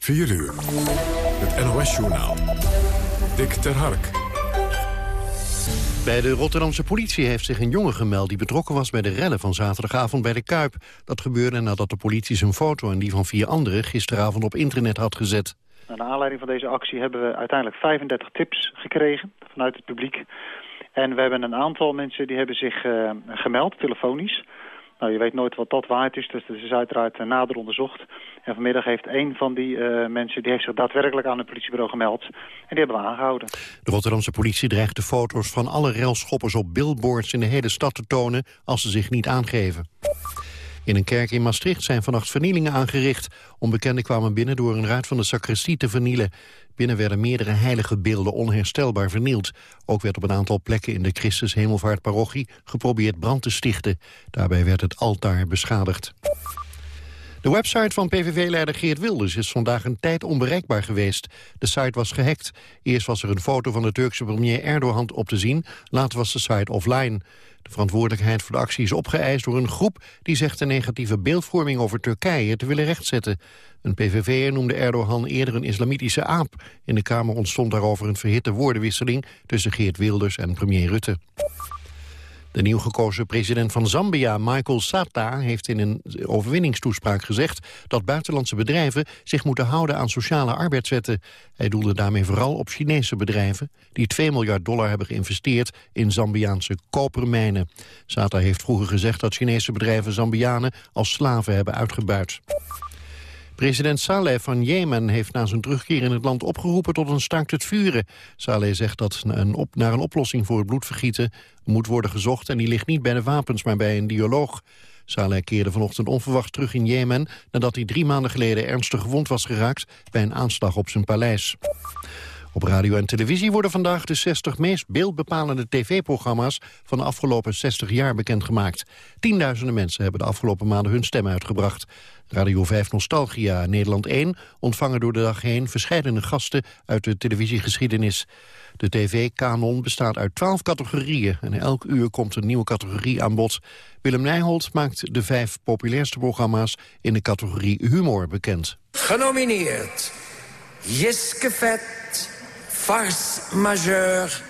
4 uur. Het NOS-journaal. Dick ter Hark. Bij de Rotterdamse politie heeft zich een jongen gemeld... die betrokken was bij de rellen van zaterdagavond bij de Kuip. Dat gebeurde nadat de politie zijn foto en die van vier anderen... gisteravond op internet had gezet. Naar aanleiding van deze actie hebben we uiteindelijk 35 tips gekregen vanuit het publiek. En we hebben een aantal mensen die hebben zich uh, gemeld, telefonisch... Nou, je weet nooit wat dat waard is, dus dat is uiteraard uh, nader onderzocht. En vanmiddag heeft een van die uh, mensen die heeft zich daadwerkelijk aan het politiebureau gemeld. En die hebben we aangehouden. De Rotterdamse politie dreigt de foto's van alle railschoppers op billboards in de hele stad te tonen als ze zich niet aangeven. In een kerk in Maastricht zijn vannacht vernielingen aangericht. Onbekenden kwamen binnen door een ruit van de sacristie te vernielen. Binnen werden meerdere heilige beelden onherstelbaar vernield. Ook werd op een aantal plekken in de Christus Hemelvaartparochie geprobeerd brand te stichten. Daarbij werd het altaar beschadigd. De website van PVV-leider Geert Wilders is vandaag een tijd onbereikbaar geweest. De site was gehackt. Eerst was er een foto van de Turkse premier Erdogan op te zien. Later was de site offline. De verantwoordelijkheid voor de actie is opgeëist door een groep... die zegt de negatieve beeldvorming over Turkije te willen rechtzetten. Een PVV'er noemde Erdogan eerder een islamitische aap. In de Kamer ontstond daarover een verhitte woordenwisseling... tussen Geert Wilders en premier Rutte. De nieuw gekozen president van Zambia, Michael Sata, heeft in een overwinningstoespraak gezegd dat buitenlandse bedrijven zich moeten houden aan sociale arbeidswetten. Hij doelde daarmee vooral op Chinese bedrijven die 2 miljard dollar hebben geïnvesteerd in Zambiaanse kopermijnen. Sata heeft vroeger gezegd dat Chinese bedrijven Zambianen als slaven hebben uitgebuit. President Saleh van Jemen heeft na zijn terugkeer in het land opgeroepen tot een staakt het vuren. Saleh zegt dat een op, naar een oplossing voor het bloedvergieten moet worden gezocht en die ligt niet bij de wapens, maar bij een dialoog. Saleh keerde vanochtend onverwacht terug in Jemen nadat hij drie maanden geleden ernstig gewond was geraakt bij een aanslag op zijn paleis. Op radio en televisie worden vandaag de 60 meest beeldbepalende tv-programma's van de afgelopen 60 jaar bekendgemaakt. Tienduizenden mensen hebben de afgelopen maanden hun stem uitgebracht. Radio 5 Nostalgia Nederland 1 ontvangen door de dag heen verschillende gasten uit de televisiegeschiedenis. De tv-kanon bestaat uit 12 categorieën en elk uur komt een nieuwe categorie aan bod. Willem Nijholt maakt de vijf populairste programma's in de categorie humor bekend. Genomineerd Jiske Vet, Fars Majeur,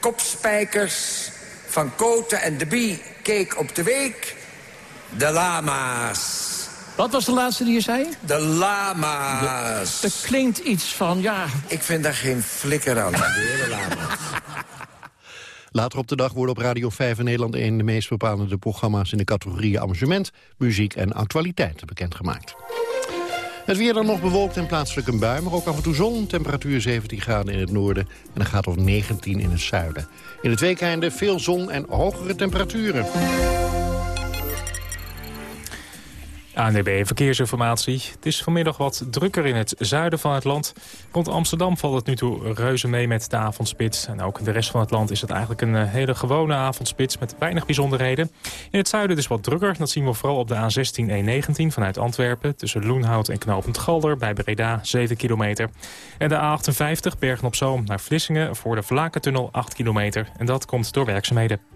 Kopspijkers, Van Koten en de Bie, Keek op de Week, De Lama's. Wat was de laatste die je zei? De lama's. Er klinkt iets van, ja... Ik vind daar geen flikker aan, de hele lama's. Later op de dag worden op Radio 5 in Nederland 1 de meest bepalende programma's in de categorieën amusement, muziek en actualiteiten bekendgemaakt. Het weer dan nog bewolkt en plaatselijk een bui, maar ook af en toe zon. Temperatuur 17 graden in het noorden en dan gaat op 19 in het zuiden. In het weekende veel zon en hogere temperaturen. ANDB Verkeersinformatie. Het is vanmiddag wat drukker in het zuiden van het land. Rond Amsterdam valt het nu toe reuze mee met de avondspits. En ook in de rest van het land is het eigenlijk een eh, hele gewone avondspits... met weinig bijzonderheden. In het zuiden dus wat drukker. Dat zien we vooral op de A16-E19 vanuit Antwerpen... tussen Loenhout en Knopend Galder bij Breda, 7 kilometer. En de A58 Bergen-op-Zoom naar Vlissingen... voor de Vlakentunnel 8 kilometer. En dat komt door werkzaamheden.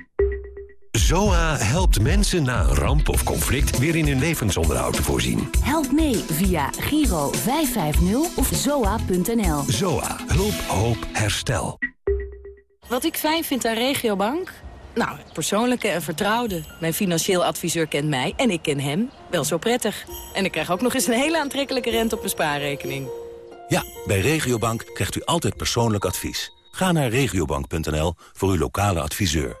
ZOA helpt mensen na een ramp of conflict weer in hun levensonderhoud te voorzien. Help mee via Giro 550 of zoa.nl. ZOA. Hulp, hoop, herstel. Wat ik fijn vind aan Regiobank? Nou, het persoonlijke en vertrouwde. Mijn financieel adviseur kent mij en ik ken hem wel zo prettig. En ik krijg ook nog eens een hele aantrekkelijke rente op mijn spaarrekening. Ja, bij Regiobank krijgt u altijd persoonlijk advies. Ga naar regiobank.nl voor uw lokale adviseur.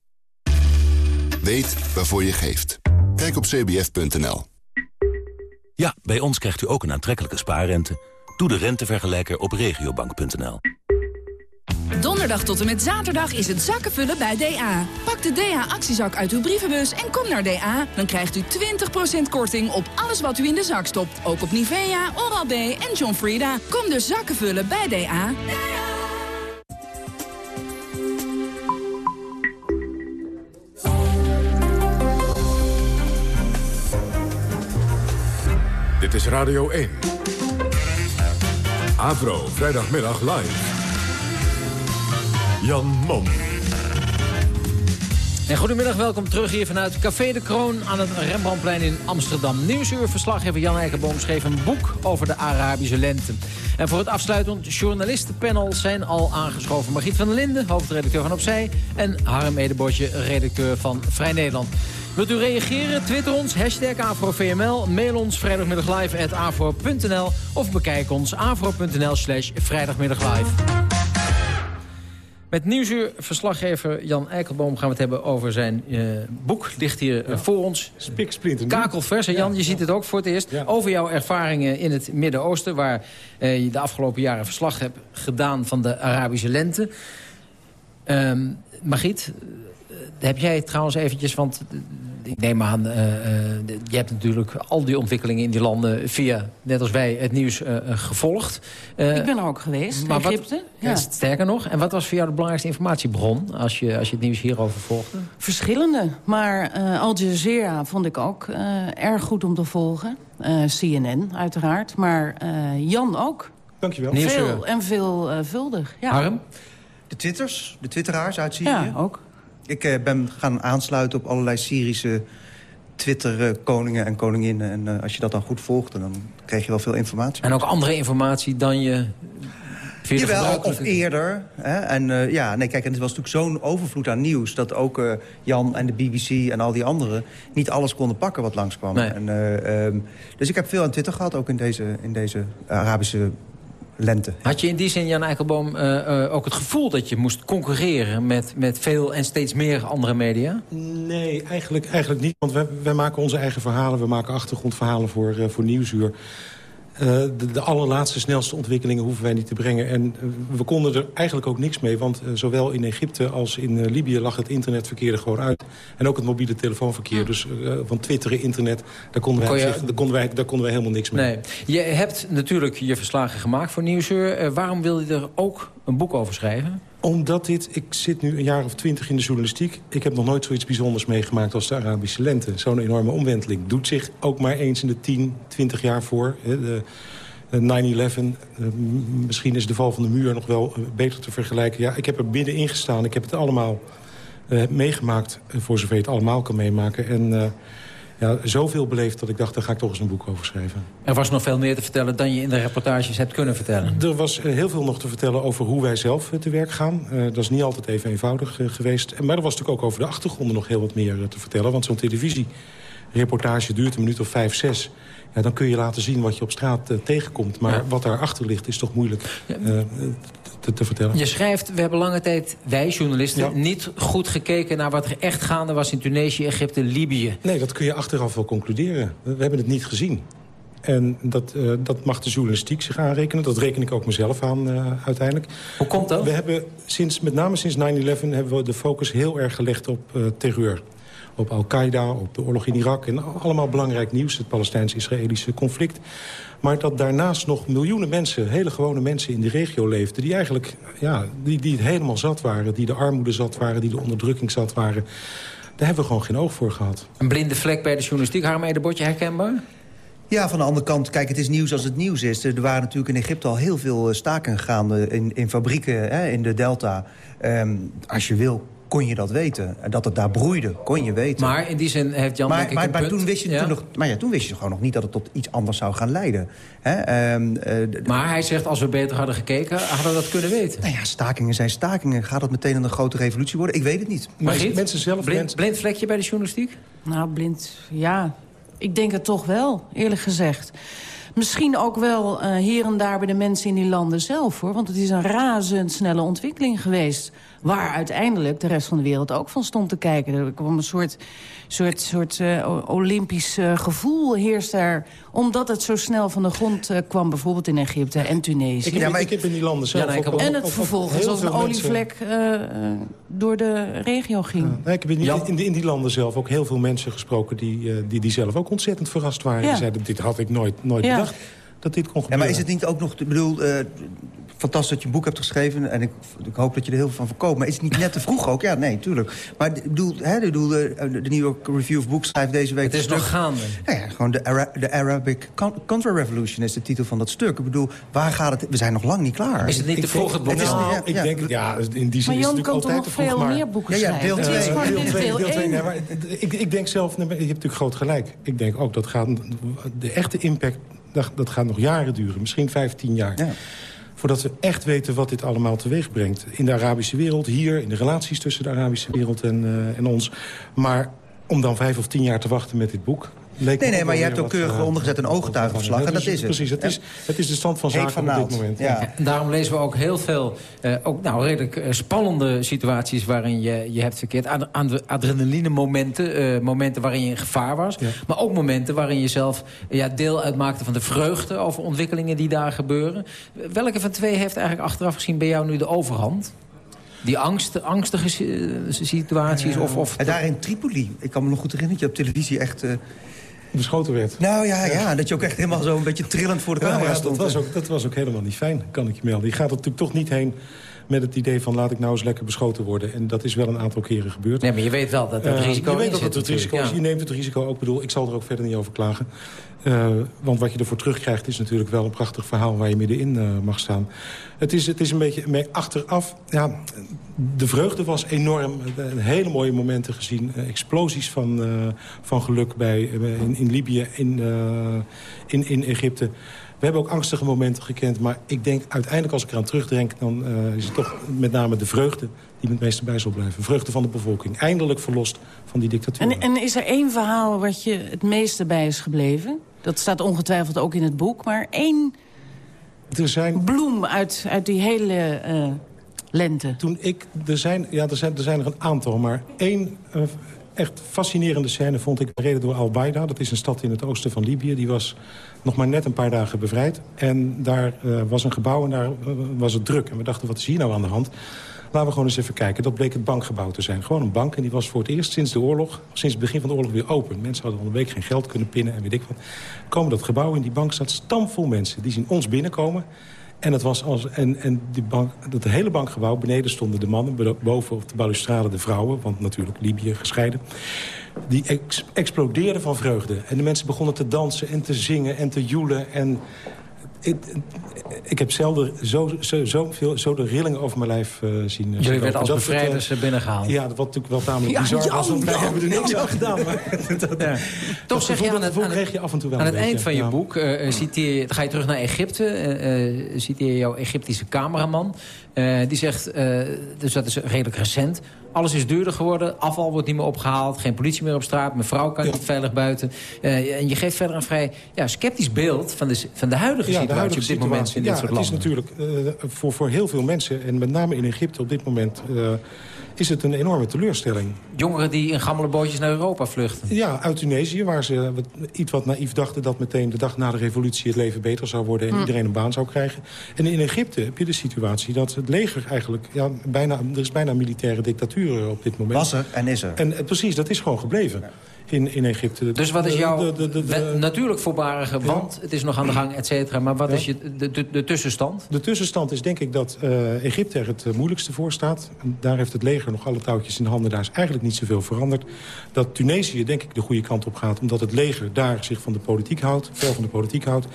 Weet waarvoor je geeft. Kijk op cbf.nl. Ja, bij ons krijgt u ook een aantrekkelijke spaarrente. Doe de rentevergelijker op regiobank.nl. Donderdag tot en met zaterdag is het zakkenvullen bij DA. Pak de DA-actiezak uit uw brievenbus en kom naar DA. Dan krijgt u 20% korting op alles wat u in de zak stopt. Ook op Nivea, Oral-B en John Frieda. Kom dus zakkenvullen bij DA. Dit is Radio 1. Avro, vrijdagmiddag live. Jan Mom. En goedemiddag, welkom terug hier vanuit Café de Kroon aan het Rembrandtplein in Amsterdam. Nieuwsuurverslaggever Jan Eikenboom schreef een boek over de Arabische lente. En voor het afsluitend journalistenpanel zijn al aangeschoven Margriet van der Linden, hoofdredacteur van Opzij... en Harm Edebotje, redacteur van Vrij Nederland. Wilt u reageren? Twitter ons, hashtag AfroVML. Mail ons vrijdagmiddaglive.afro.nl of bekijk ons afro.nl slash vrijdagmiddaglive. Met Nieuwsuur-verslaggever Jan Eikelboom gaan we het hebben over zijn uh, boek. Ligt hier uh, voor ons. Spiksplinter. Kakelvers. En Jan, je ziet het ook voor het eerst. Over jouw ervaringen in het Midden-Oosten... waar uh, je de afgelopen jaren verslag hebt gedaan van de Arabische lente. Um, Margriet, heb jij trouwens eventjes... want ik neem aan, uh, uh, je hebt natuurlijk al die ontwikkelingen in die landen... via, net als wij, het nieuws uh, gevolgd. ik ben er ook geweest, maar Egypte. Wat, ja. Sterker nog, en wat was voor jou de belangrijkste informatiebron... als je, als je het nieuws hierover volgde? Verschillende, maar Al Jazeera vond ik ook erg goed om te volgen. CNN uiteraard, maar Jan ook. Dankjewel. Veel en veelvuldig, ja. Harm? De twitters, de twitteraars uit Syrië. Ja, ook. Ik uh, ben gaan aansluiten op allerlei Syrische Twitter-koningen en koninginnen. En uh, als je dat dan goed volgt, dan krijg je wel veel informatie. En ook andere informatie dan je... Jawel, of eerder. Hè? En uh, ja, nee, kijk, en het was natuurlijk zo'n overvloed aan nieuws... dat ook Jan en de BBC en al die anderen niet alles konden pakken wat langskwam. Nee. En, um, dus ik heb veel aan Twitter gehad, ook in deze, in deze Arabische lente. Had je in die zin, Jan Eikelboom, uh, uh, ook het gevoel dat je moest concurreren... met, met veel en steeds meer andere media? Nee, eigenlijk, eigenlijk niet. Want wij, wij maken onze eigen verhalen. We maken achtergrondverhalen voor, uh, voor Nieuwsuur. Uh, de, de, allerlaatste, snelste ontwikkelingen hoeven wij niet te brengen. En uh, we konden er eigenlijk ook niks mee. Want uh, zowel in Egypte als in Libië lag het internetverkeer er gewoon uit. En ook het mobiele telefoonverkeer. Dus van twitteren, internet, daar konden, wij, je... zich, daar, konden wij, daar konden wij helemaal niks mee. Nee. Je hebt natuurlijk je verslagen gemaakt voor Nieuwsuur. waarom wil je er ook een boek over schrijven? Omdat dit, ik zit nu een jaar of twintig in de journalistiek. Ik heb nog nooit zoiets bijzonders meegemaakt als de Arabische lente. Zo'n enorme omwenteling. Doet zich ook maar eens in de 10, 20 jaar voor. De, 9-11, misschien is de val van de muur nog wel beter te vergelijken. Ja, ik heb er binnenin gestaan. Ik heb het allemaal uh, meegemaakt, voor zover je het allemaal kan meemaken. En ja, zoveel beleefd dat ik dacht, daar ga ik toch eens een boek over schrijven. Er was nog veel meer te vertellen dan je in de reportages hebt kunnen vertellen. Er was uh, heel veel nog te vertellen over hoe wij zelf uh, te werk gaan. Uh, dat is niet altijd even eenvoudig geweest. Maar er was natuurlijk ook over de achtergronden nog heel wat meer te vertellen. Want zo'n televisiereportage duurt een minuut of vijf, zes. Ja, dan kun je laten zien wat je op straat tegenkomt. Maar ja. wat daarachter ligt is toch moeilijk ja. Te, te, vertellen. Je schrijft, we hebben lange tijd, wij journalisten... Ja. niet goed gekeken naar wat er echt gaande was in Tunesië, Egypte, Libië. Nee, dat kun je achteraf wel concluderen. We hebben het niet gezien. En dat, uh, dat mag de journalistiek zich aanrekenen. Dat reken ik ook mezelf aan uh, uiteindelijk. Hoe komt dat? We hebben sinds, met name sinds 9-11 hebben we de focus heel erg gelegd op uh, terreur. Op Al-Qaeda, op de oorlog in Irak. En allemaal belangrijk nieuws, het Palestijns-Israëlische conflict. Maar dat daarnaast nog miljoenen mensen, hele gewone mensen in de regio leefden... die eigenlijk ja, die, die het helemaal zat waren. Die de armoede zat waren, die de onderdrukking zat waren. Daar hebben we gewoon geen oog voor gehad. Een blinde vlek bij de journalistiek, Harm Edebotje, herkenbaar? Ja, van de andere kant, kijk, het is nieuws als het nieuws is. Er waren natuurlijk in Egypte al heel veel staken gaande in, in fabrieken hè, in de Delta. Um, als je wil, kon je dat weten. En dat het daar broeide, kon je weten. Maar in die zin heeft Jan maar, maar, maar. Toen wist je ja? toen nog, maar ja, toen wist je gewoon nog niet dat het tot iets anders zou gaan leiden. Hè? Um, uh, maar hij zegt, als we beter hadden gekeken, hadden we dat kunnen weten. Nou ja, stakingen zijn stakingen. Gaat dat meteen een grote revolutie worden? Ik weet het niet. Maar mensen zelf... Blind, mensen... blind vlekje bij de journalistiek? Nou, blind, ja. Ik denk het toch wel, eerlijk gezegd. Misschien ook wel uh, hier en daar bij de mensen in die landen zelf, hoor. Want het is een razendsnelle ontwikkeling geweest. Waar uiteindelijk de rest van de wereld ook van stond te kijken. Er kwam een soort, soort, soort uh, olympisch uh, gevoel heerst daar... omdat het zo snel van de grond uh, kwam, bijvoorbeeld in Egypte en Tunesië. Ik, ja, maar ik heb in die landen zelf ja, ook, En het vervolgens als een olievlek door de regio ging. Ja, ik heb in die, in, die, in die landen zelf ook heel veel mensen gesproken... die, die, die zelf ook ontzettend verrast waren. Die zeiden, dit had ik nooit, nooit bedacht dat dit kon gebeuren. Ja, maar is het niet ook nog, ik bedoel, uh, fantastisch dat je een boek hebt geschreven... en ik, ik, hoop dat je er heel veel van verkoopt. Maar is het niet net te vroeg ook? Ja, nee, tuurlijk. Maar ik bedoel, hè, de, de, de New York Review of Books schrijft deze week... Het is nog gaande. Nou ja, gewoon de, Ara de Arabic Contra-Revolution is de titel van dat stuk. Ik bedoel, waar gaat het... We zijn nog lang niet klaar. Is het niet te vroeg het boek? Het is, nou, ja, ik ja, denk, ja, in die zin maar Jan kan toch nog veel maar, meer boeken ja, ja, deel schrijven? 2, deel 2, deel 2. Nee, maar ik, ik denk zelf, je hebt natuurlijk groot gelijk. Ik denk ook, dat gaat, de echte impact dat, dat gaat nog jaren duren. Misschien 15 jaar. Ja. Voordat we echt weten wat dit allemaal teweeg brengt. In de Arabische wereld, hier, in de relaties tussen de Arabische wereld en, uh, en ons. Maar om dan vijf of tien jaar te wachten met dit boek nee, nee, maar je hebt ook keurig uh, ondergezet een ooggetuigenverslag. En dat is het. Precies, het is, het is de stand van zaken op dit moment. Ja. En daarom lezen we ook heel veel, uh, ook nou, redelijk uh, spannende situaties... waarin je, je hebt verkeerd. Aan de adrenaline momenten, momenten waarin je in gevaar was. Ja. Maar ook momenten waarin je zelf ja, deel uitmaakte van de vreugde... over ontwikkelingen die daar gebeuren. Welke van twee heeft eigenlijk achteraf gezien bij jou nu de overhand? Die angst, angstige situaties? of, of en daar in Tripoli, ik kan me nog goed herinneren... dat je op televisie echt beschoten werd. Nou ja, ja, dat je ook echt helemaal zo een beetje trillend voor de camera ja, stond. Dat was, ook, dat was ook helemaal niet fijn, kan ik je melden. Je gaat er natuurlijk toch niet heen met het idee van laat ik nou eens lekker beschoten worden. En dat is wel een aantal keren gebeurd. Nee, maar je weet wel dat het risico uh, Je weet dat het, het risico is. Je neemt het risico ook. bedoel, ik zal er ook verder niet over klagen. Uh, want wat je ervoor terugkrijgt is natuurlijk wel een prachtig verhaal... waar je middenin uh, mag staan. Het is, het is een beetje mee achteraf... Ja, de vreugde was enorm. Hele mooie momenten gezien. explosies van, van geluk bij, in, in Libië, in, in, in Egypte. We hebben ook angstige momenten gekend. Maar ik denk uiteindelijk als ik eraan terugdenk... dan uh, is het toch met name de vreugde die me het meeste bij zal blijven. Vreugde van de bevolking. Eindelijk verlost van die dictatuur. En, en is er één verhaal wat je het meeste bij is gebleven? Dat staat ongetwijfeld ook in het boek. Maar één er zijn... bloem uit, uit die hele uh, lente. Toen ik... Er zijn, ja, er zijn, er zijn er een aantal. Maar één... Uh, echt fascinerende scène vond ik reden door Al-Baida. Dat is een stad in het oosten van Libië. Die was nog maar net een paar dagen bevrijd. En daar uh, was een gebouw en daar uh, was het druk. En we dachten, wat is hier nou aan de hand? Laten we gewoon eens even kijken. Dat bleek het bankgebouw te zijn. Gewoon een bank. En die was voor het eerst sinds de oorlog, sinds het begin van de oorlog weer open. Mensen hadden al week geen geld kunnen pinnen en weet ik wat. Komen dat gebouw in, die bank staat stamvol mensen. Die zien ons binnenkomen. En, het was als, en, en die bank, dat hele bankgebouw, beneden stonden de mannen... boven op de balustrade de vrouwen, want natuurlijk Libië gescheiden. Die ex, explodeerden van vreugde. En de mensen begonnen te dansen en te zingen en te joelen. En ik, ik heb zelden zo, zo, zo, veel, zo de rillingen over mijn lijf uh, zien. Jullie werden als bevrijders uh, binnengehaald. Ja, wat natuurlijk wel tamelijk ja, bizar was. Want wij hebben er niks aan gedaan. Maar dat, ja. Toch zeg je aan het, aan je af en toe wel aan het eind van je boek... Uh, citeer, ga je terug naar Egypte. Uh, citeer jouw Egyptische cameraman. Die zegt, dus dat is redelijk recent... Alles is duurder geworden, afval wordt niet meer opgehaald... geen politie meer op straat, mijn vrouw kan niet veilig buiten. Uh, en je geeft verder een vrij ja, sceptisch beeld van de, van de huidige situatie de huidige op dit situatie. moment in dit ja, soort landen. het is natuurlijk voor, voor heel veel mensen... en met name in Egypte op dit moment... Is het een enorme teleurstelling. Jongeren die in gammele bootjes naar Europa vluchten? Ja, uit Tunesië, waar ze iets wat naïef dachten... dat meteen de dag na de revolutie het leven beter zou worden... en hm. iedereen een baan zou krijgen. En in Egypte heb je de situatie dat het leger eigenlijk... Ja, bijna, er is bijna militaire dictatuur op dit moment. Was er en is er. En precies, dat is gewoon gebleven in, in Egypte. Dus wat is jouw de, de, de, natuurlijk voorbarige, want het is nog aan de gang, et cetera. Maar wat is je, de, tussenstand? De tussenstand is denk ik dat uh, Egypte er het uh, moeilijkste voor staat. Daar heeft het leger nog alle touwtjes in handen. Daar is eigenlijk niet zoveel veranderd. Dat Tunesië denk ik de goede kant op gaat. Omdat het leger daar zich van de politiek houdt. Ver van de politiek houdt.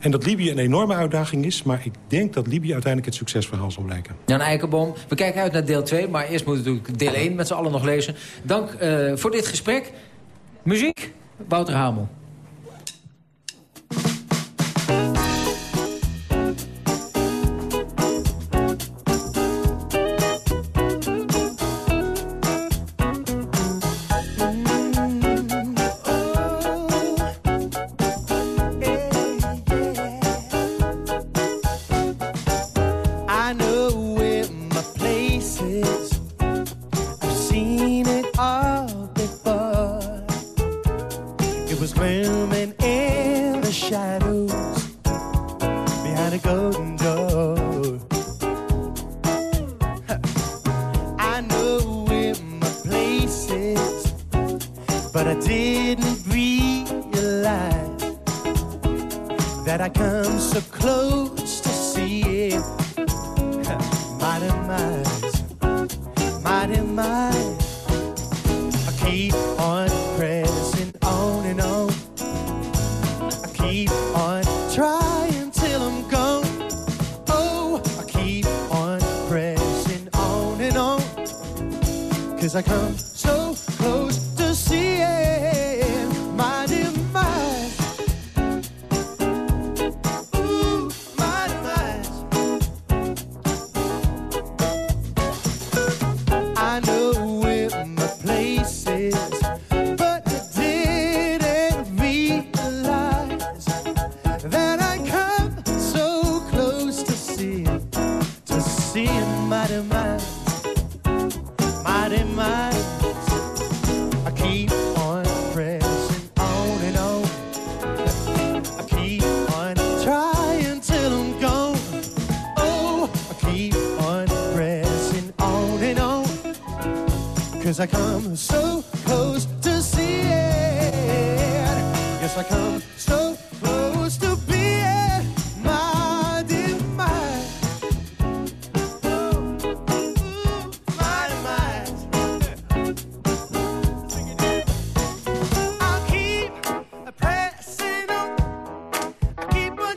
En dat Libië een enorme uitdaging is. Maar ik denk dat Libië uiteindelijk het succesverhaal zal blijken. Jan Eikenboom, we kijken uit naar deel 2. Maar eerst moeten we natuurlijk deel 1 met z'n allen nog lezen. Dank uh, voor dit gesprek. Muziek, Wouter Hamel. I know where my place is seen swim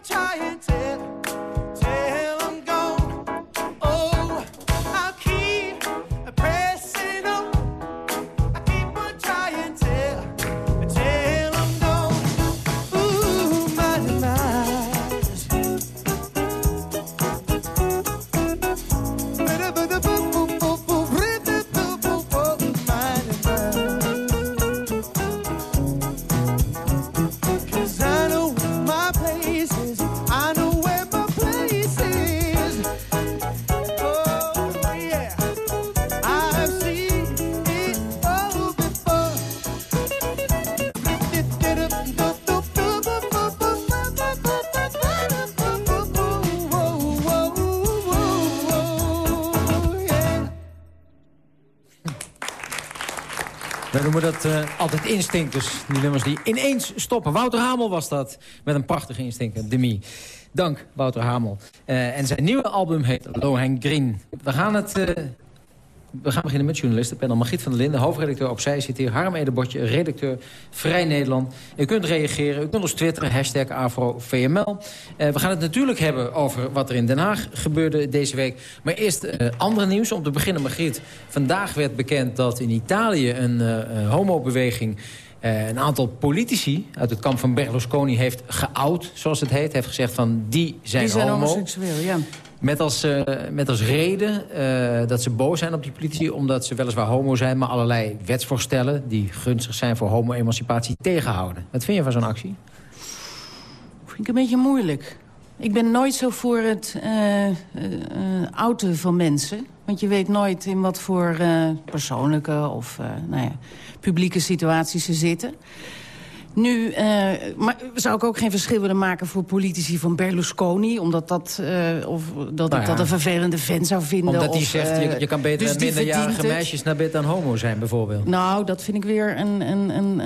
try and tell noemen dat eh, altijd instinctors. Die nummers die ineens stoppen. Wouter Hamel was dat. Met een prachtige instinker, Demi. Dank, Wouter Hamel. Eh, en zijn nieuwe album heet Loheng Green. We gaan het... we gaan beginnen met journalisten. Panel Margriet van der Linden, hoofdredacteur Opzij zit hier. Harm Edebotje, redacteur Vrij Nederland. U kunt reageren, u kunt ons twitteren, hashtag AfroVML. Eh, we gaan het natuurlijk hebben over wat er in Den Haag gebeurde deze week. Maar eerst eh andere nieuws. Om te beginnen, Margriet. Vandaag werd bekend dat in Italië een eh, homobeweging... een aantal politici uit het kamp van Berlusconi heeft geout, zoals het heet. Heeft gezegd van, die zijn, Die zijn homo. homoseksueel, ja. Met als, eh, met als reden eh, dat ze boos zijn op die politici... omdat ze weliswaar homo zijn... maar allerlei wetsvoorstellen die gunstig zijn voor homo-emancipatie tegenhouden. Wat vind je van zo'n actie? Vind ik een beetje moeilijk. Ik ben nooit zo voor het eh, outen van mensen. Want je weet nooit in wat voor persoonlijke of nou ja, publieke situaties ze zitten. Nu eh, maar zou ik ook geen verschil willen maken voor politici van Berlusconi. Omdat dat, eh, of dat Nou ik ja. dat een vervelende vent zou vinden. Omdat hij zegt, eh, je, je kan beter dus minderjarige meisjes naar bed dan homo zijn, bijvoorbeeld. Nou, dat vind ik weer een, een, een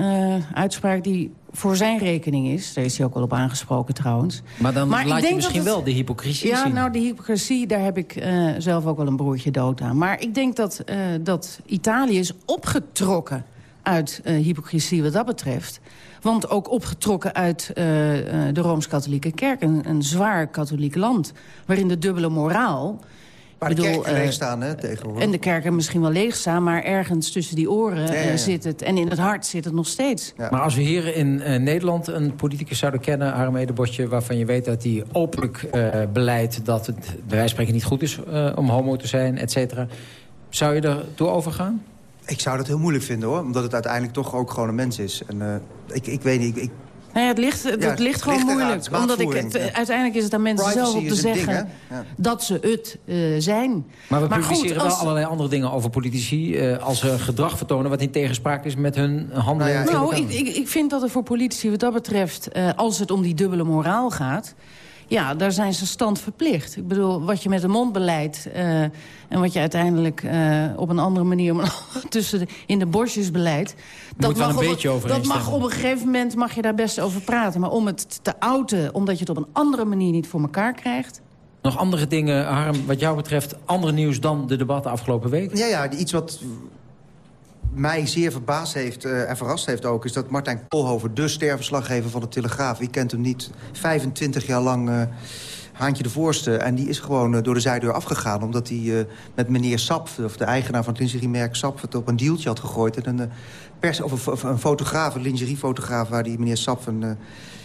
uitspraak die voor zijn rekening is. Daar is hij ook wel op aangesproken trouwens. Maar dan Maar laat je misschien het- wel de hypocrisie Ja, zien. nou, de hypocrisie, daar heb ik zelf ook wel een broertje dood aan. Maar ik denk dat, dat Italië is opgetrokken uit eh, hypocrisie wat dat betreft. Want ook opgetrokken uit eh, eh, de Rooms-Katholieke Kerk. Een, een zwaar katholiek land. Waarin de dubbele moraal... Waar de kerken leeg staan, hè, tegenwoordig. En de kerken misschien wel leeg staan, maar ergens tussen die oren Ja, ja, ja. zit het. En in het hart zit het nog steeds. Maar als we hier in eh, Nederland een politicus zouden kennen, Harm Edebotje... waarvan je weet dat hij openlijk eh, beleidt dat het bij wijze van spreken niet goed is eh, om homo te zijn, et cetera... zou je er toe overgaan? Ik zou dat heel moeilijk vinden, hoor. Omdat het uiteindelijk toch ook gewoon een mens is. En, eh, ik, ik weet niet, ik, Nou ja, het ligt, het, Ja, het ligt gewoon ligt moeilijk. Omdat ik het, ja. uiteindelijk is het aan mensen Privacy zelf om te ding, zeggen dat ze het eh, zijn. Maar we publiceren als- wel allerlei andere dingen over politici... eh, als ze gedrag vertonen wat in tegenspraak is met hun handelen. Nou, ik, ik, ik vind dat er voor politici wat dat betreft... eh, als het om die dubbele moraal gaat... ja, daar zijn ze stand verplicht. Ik bedoel, wat je met de mond beleidt... eh, en wat je uiteindelijk eh, op een andere manier... tussen de, in de borstjes beleidt... Moet wel een op beetje dat mag op een gegeven moment mag je daar best over praten. Maar om het te outen, omdat je het op een andere manier niet voor elkaar krijgt... Nog andere dingen, Harm, wat jou betreft... ander nieuws dan de debatten afgelopen week? Ja, ja, iets wat mij zeer verbaasd heeft eh, en verrast heeft ook... is dat Martijn Koolhoven, de sterverslaggever van de Telegraaf... wie kent hem niet, 25 jaar lang eh, Haantje de Voorste... en die is gewoon eh, door de zijdeur afgegaan... omdat hij met meneer Sap, of de eigenaar van het lingeriemerk Sap... het op een dealtje had gegooid. En een, pers, of een, fotograaf, een lingeriefotograaf... waar die meneer Sap een...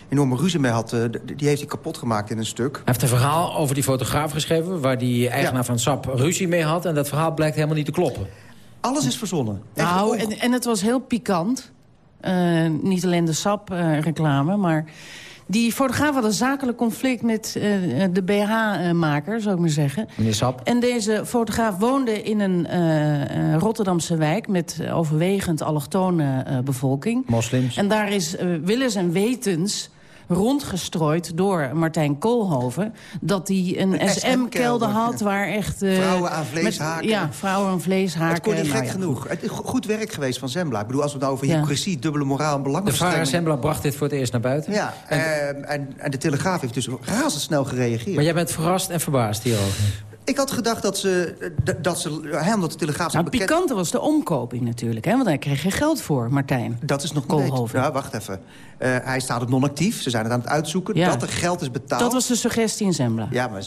enorme ruzie mee had, die heeft hij kapot gemaakt in een stuk. Hij heeft een verhaal over die fotograaf geschreven... waar die eigenaar van SAP ruzie mee had. En dat verhaal blijkt helemaal niet te kloppen. Alles is verzonnen. Nou, en, en het was heel pikant. Eh, niet alleen de SAP-reclame, maar... Die fotograaf had een zakelijk conflict met eh, de BH-maker, zou ik maar zeggen. Meneer Sap. En deze fotograaf woonde in een eh, eh, Rotterdamse wijk... met overwegend allochtone eh, bevolking. Moslims. En daar is willens en wetens rondgestrooid door Martijn Koolhoven... dat hij een, SM-kelder had waar echt... eh, Vrouwen aan met- vleeshaken. Ja, vrouwen aan vleeshaken. Het kon niet Nou gek ja, genoeg. Het is go- goed werk geweest van Zembla. Ik bedoel, als we het nou over Ja. hypocrisie, dubbele moraal en De Vara belangenverstrengeling... Zembla bracht dit voor het eerst naar buiten. Ja, en, en, en de Telegraaf heeft dus razendsnel gereageerd. Maar jij bent verrast en verbaasd hierover. Ik had gedacht dat ze... eh, Dat ze hè, omdat de Telegraaf... Nou, bekend- pikante was de omkoping natuurlijk, hè? want daar kreeg je geld voor, Martijn. Dat is nog niet Koolhoven. Ja, wacht even. Eh, hij staat op non-actief. Ze zijn het aan het uitzoeken. Ja. Dat er geld is betaald. Dat was de suggestie in Zembla. Ja, maar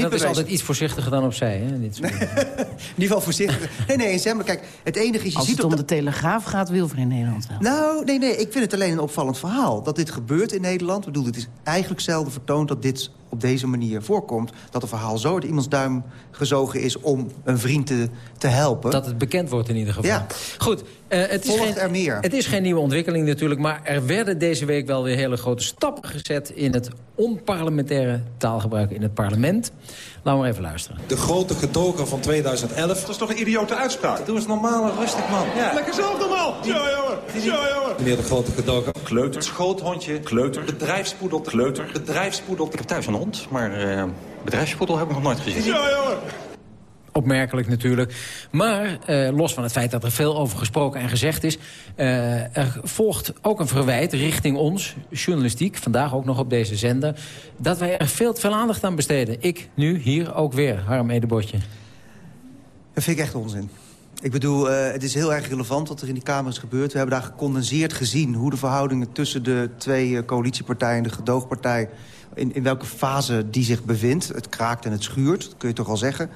dat is altijd iets voorzichtiger dan opzij. Hè? in dit soort dingen. In ieder geval voorzichtig. Nee, nee, in Zembla, kijk, het enige is... Je Als ziet het om de- de Telegraaf gaat, wil voor in Nederland wel. Nou, nee, nee, ik vind het alleen een opvallend verhaal. Dat dit gebeurt in Nederland. Ik bedoel, het is eigenlijk zelden vertoond dat dit op deze manier voorkomt. Dat een verhaal zo uit iemands duim gezogen is om een vriend te, te helpen. Dat het bekend wordt in ieder geval. Ja. Goed, eh, het, is Volgt geen, er meer. het is geen nieuwe ontwikkeling natuurlijk... maar er werden deze week wel weer hele grote stappen gezet... in het onparlementaire taalgebruik in het parlement. Laten we maar even luisteren. De grote gedoger van 2011. Dat is toch een idiote uitspraak? Doe eens normaal en rustig, man. Ja. Lekker zelf normaal. Ja, jongen. Ja, jongen. Meneer de grote gedoger. Kleuter. Schoothondje. Kleuter. Bedrijfspoedel. Kleuter. Bedrijfspoedel. Ik heb thuis een hond, maar eh bedrijfspoedel heb ik nog nooit gezien. Ja, jongen. Opmerkelijk natuurlijk. Maar eh, los van het feit dat er veel over gesproken en gezegd is... eh, er volgt ook een verwijt richting ons, journalistiek... vandaag ook nog op deze zender... dat wij er veel te veel aandacht aan besteden. Ik nu hier ook weer, Harm Edebotje. Dat vind ik echt onzin. Ik bedoel, eh, het is heel erg relevant wat er in die Kamer is gebeurd. We hebben daar gecondenseerd gezien hoe de verhoudingen tussen de twee eh, coalitiepartijen... de gedoogpartij, in, in welke fase die zich bevindt. Het kraakt en het schuurt, dat kun je toch wel zeggen.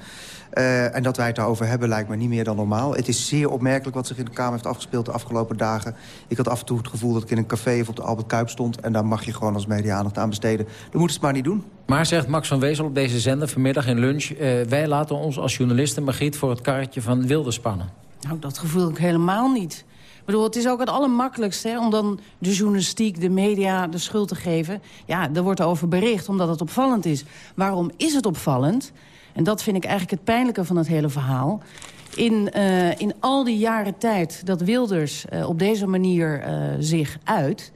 Eh, en dat wij het daarover hebben lijkt me niet meer dan normaal. Het is zeer opmerkelijk wat zich in de Kamer heeft afgespeeld de afgelopen dagen. Ik had af en toe het gevoel dat ik in een café of op de Albert Kuip stond... en daar mag je gewoon als media aandacht aan besteden. Dan moeten ze het maar niet doen. Maar zegt Max van Wezel op deze zender vanmiddag in lunch... eh, wij laten ons als journalisten Margriet voor het karretje van Wilde spannen. Nou, dat gevoel heb ik helemaal niet. Bedoel, het is ook het allermakkelijkste hè, om dan de journalistiek, de media de schuld te geven. Ja, er wordt over bericht omdat het opvallend is. Waarom is het opvallend? En dat vind ik eigenlijk het pijnlijke van het hele verhaal. In, eh, in al die jaren tijd dat Wilders eh, op deze manier eh, zich uit...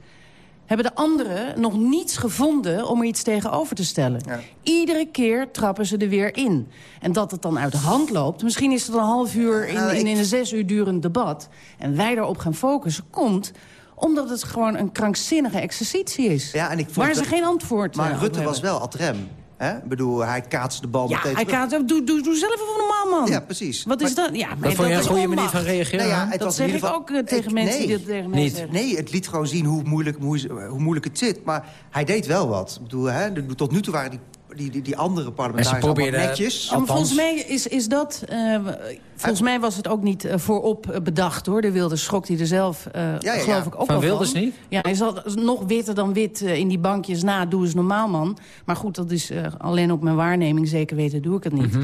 hebben de anderen nog niets gevonden om er iets tegenover te stellen. Iedere keer trappen ze er weer in. En dat het dan uit de hand loopt... misschien is het een half uur in, Nou, in, een zes uur durend debat... en wij daarop gaan focussen, komt omdat het gewoon een krankzinnige exercitie is. Ja, en ik vond waar ze geen antwoord Maar eh, Rutte was wel ad rem. Hè? Ik bedoel, hij kaatste de bal Ja, meteen hij terug. kan, doe, doe, doe zelf even normaal, man. Ja, precies. Wat is Maar- dat? Ja, maar Dat vond jij een goede manier van reageren? Nou ja, het Dat was in zeg ik ook eh, tegen Ik- mensen nee, die dat tegen mij zeggen. Nee, het liet gewoon zien hoe moeilijk, hoe, hoe moeilijk het zit. Maar hij deed wel wat. Ik bedoel, hè, tot nu toe waren die, die, die, die andere parlementariërs probeerden- netjes. Ja, maar volgens mij is, is dat... eh, volgens mij was het ook niet eh, voorop eh, bedacht, hoor. De Wilders schrok hij er zelf, eh, ja, geloof ja. ik, ook Van wel Wilders van. niet? Ja, hij zat nog witter dan wit in die bankjes na. Doe eens normaal, man. Maar goed, dat is eh, alleen op mijn waarneming. Zeker weten doe ik het niet.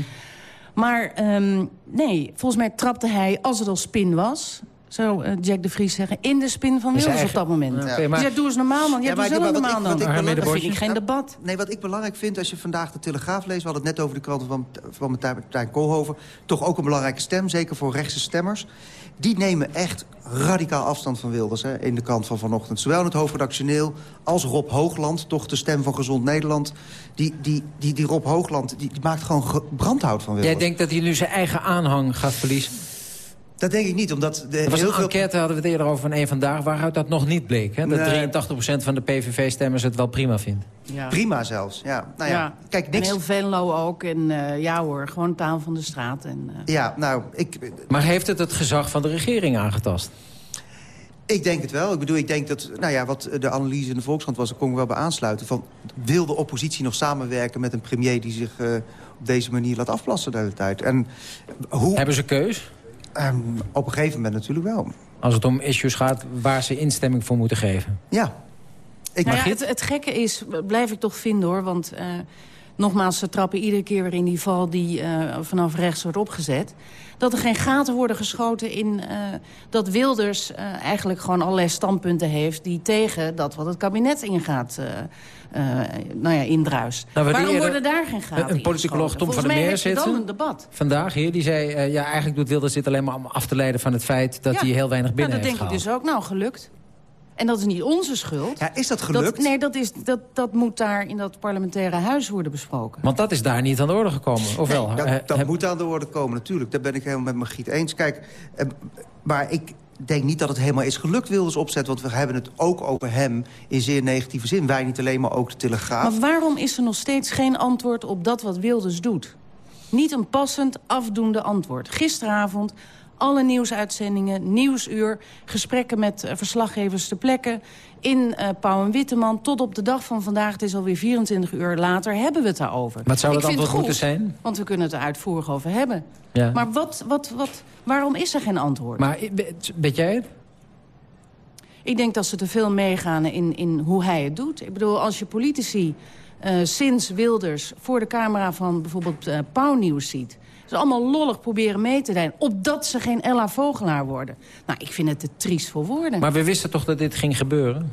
Maar ehm, nee, volgens mij trapte hij, als het al spin was... zou eh, Jack de Vries zeggen, in de spin van Wilders eigen- op dat moment. Ja. Ja, maar- Dus ja, doe eens normaal man. Ja, doe zelf wat ik- normaal dan. ik Dat vind ik geen debat. Nee, wat ik belangrijk vind als je vandaag de Telegraaf leest... we hadden het net over de kranten van, van Martijn Koolhoven... toch ook een belangrijke stem, zeker voor rechtse stemmers. Die nemen echt radicaal afstand van Wilders hè, in de krant van vanochtend. Zowel in het hoofdredactioneel als Rob Hoogland, toch de stem van Gezond Nederland. Die, die, die, die Rob Hoogland die, die maakt gewoon ge- brandhout van Wilders. Jij denkt dat hij nu zijn eigen aanhang gaat verliezen? Dat denk ik niet, omdat... De, Er was heel een veel- enquête, hadden we het eerder over van één vandaag... waaruit dat nog niet bleek. Hè? Dat Nee. 83% van de PVV-stemmers het wel prima vindt. Ja. Prima zelfs, ja. Nou ja, Ja. kijk, niks... En heel Venlo ook. En eh, ja hoor, gewoon taal van de straat. En, eh, Ja, nou, ik, Maar heeft het het gezag van de regering aangetast? Ik denk het wel. Ik bedoel, ik denk dat nou ja, wat de analyse in de Volkskrant was... daar kon ik wel bij aansluiten. Van, wil de oppositie nog samenwerken met een premier... die zich eh, op deze manier laat afplassen de hele tijd? En hoe... Hebben ze keus? Ehm, op een gegeven moment natuurlijk wel. Als het om issues gaat waar ze instemming voor moeten geven. Ja. Ik Nou ja, het, het gekke is, blijf ik toch vinden hoor, want eh, nogmaals, ze trappen iedere keer weer in die val die eh, vanaf rechts wordt opgezet. Dat er geen gaten worden geschoten in eh, dat Wilders eh, eigenlijk gewoon allerlei standpunten heeft die tegen dat wat het kabinet ingaat. Eh, nou ja, indruist. Nou, Waarom eerder worden daar geen gaten Een politicoloog? Tom van der Meer zitten. een debat. Vandaag hier, die zei... eh, ja, eigenlijk doet Wilders dit alleen maar om af te leiden van het feit... dat Ja. hij heel weinig binnen nou, dat heeft denk ik dus ook. Nou, gelukt. En dat is niet onze schuld. Ja, is dat gelukt? nee, dat, is, dat, dat moet daar in dat parlementaire huis worden besproken. Want dat is daar niet aan de orde gekomen. Ofwel, dat, eh, dat heb- moet aan de orde komen, natuurlijk. Daar ben ik helemaal met Margriet eens. Kijk, eh, maar ik denk niet dat het helemaal is gelukt, Wilders opzet. Want we hebben het ook over hem in zeer negatieve zin. Wij niet alleen, maar ook de Telegraaf. Maar waarom is er nog steeds geen antwoord op dat wat Wilders doet? Niet een passend, afdoende antwoord. Gisteravond alle nieuwsuitzendingen, nieuwsuur... gesprekken met eh, verslaggevers ter plekke... in eh Pauw en Witteman tot op de dag van vandaag... het is alweer 24 uur later, hebben we het daarover. Wat zou dat antwoord goed, moeten zijn? Want we kunnen het er uitvoerig over hebben. Ja. Maar wat, wat, wat, waarom is er geen antwoord? Maar eh, weet jij het? Ik denk dat ze te veel meegaan in, in hoe hij het doet. Ik bedoel, als je politici eh, sinds Wilders voor de camera van bijvoorbeeld eh Pauw Nieuws ziet... ze allemaal lollig proberen mee te doen... opdat ze geen Ella Vogelaar worden. Nou, ik vind het te triest voor woorden. Maar we wisten toch dat dit ging gebeuren?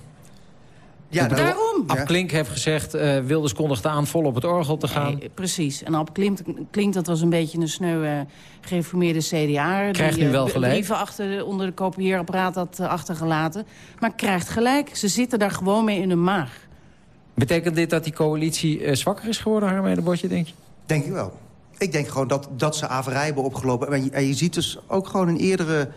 Ja, nou, Daarom. Ab Klink heeft gezegd, eh Wilders kondigde aan vol op het orgel te gaan. Nee, precies. En op klinkt, klinkt dat was een beetje een sneu eh, gereformeerde CDA. Krijgt die nu wel eh, gelijk. brieven achter, onder de kopieerapparaat had achtergelaten. Maar krijgt gelijk. Ze zitten daar gewoon mee in hun maag. Betekent dit dat die coalitie zwakker is geworden, Harmede Botje, denk je? Denk ik wel. Ik denk gewoon dat, dat ze averij hebben opgelopen. En je, en je ziet dus ook gewoon in eerdere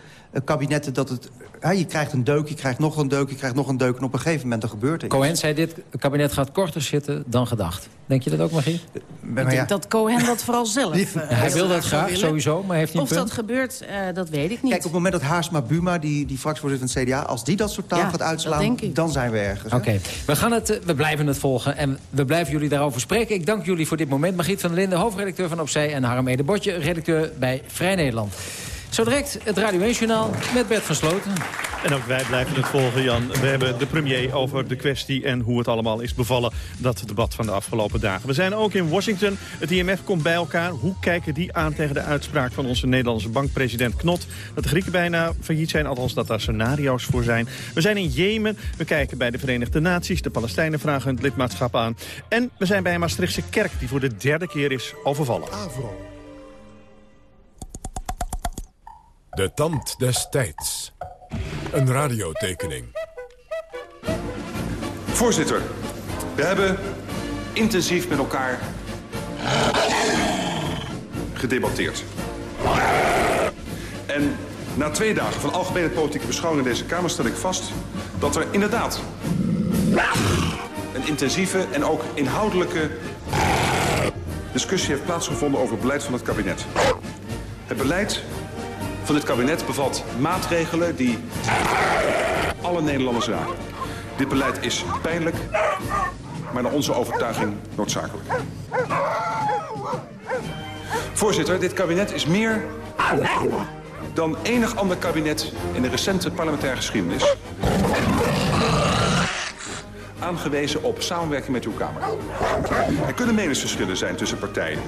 kabinetten dat het... hè, je krijgt een deuk, je krijgt nog een deuk, je krijgt nog een deuk... en op een gegeven moment er gebeurt er iets. Cohen zei dit kabinet gaat korter zitten dan gedacht. Denk je dat ook, Magie? Maar ik ja, denk dat Cohen dat vooral zelf... eh, hij wil dat graag, willen. sowieso, maar heeft hij Of dat gebeurt, eh, dat weet ik niet. Kijk, op het moment dat Haarsma Buma, die, die fractievoorzitter van het CDA... als die dat soort taal Ja, gaat uitslaan, dan zijn we ergens. Oké, we, gaan het, eh, we blijven het volgen en we blijven jullie daarover spreken. Ik dank jullie voor dit moment. Margriet van der Linden, hoofdredacteur van Opzij... en Harm Ede Botje, redacteur bij Vrij Nederland. Zo direct het Radio 1 Journaal met Bert van Sloten. En ook wij blijven het volgen, Jan. We hebben de premier over de kwestie en hoe het allemaal is bevallen. Dat debat van de afgelopen dagen. We zijn ook in Washington. Het IMF komt bij elkaar. Hoe kijken die aan tegen de uitspraak van onze Nederlandse bankpresident Knot? Dat de Grieken bijna failliet zijn, althans dat daar scenario's voor zijn. We zijn in Jemen. We kijken bij de Verenigde Naties. De Palestijnen vragen hun lidmaatschap aan. En we zijn bij een Maastrichtse kerk die voor de derde keer is overvallen. De tand des tijds. Een radiotekening. Voorzitter, we hebben intensief met elkaar gedebatteerd. En na twee dagen van algemene politieke beschouwing in deze Kamer stel ik vast dat er inderdaad een intensieve en ook inhoudelijke discussie heeft plaatsgevonden over het beleid van het kabinet. Het beleid van dit kabinet bevat maatregelen die alle Nederlanders raken. Dit beleid is pijnlijk, maar naar onze overtuiging noodzakelijk. Voorzitter, dit kabinet is meer dan enig ander kabinet in de recente parlementaire geschiedenis aangewezen op samenwerking met uw Kamer. Er kunnen meningsverschillen zijn tussen partijen.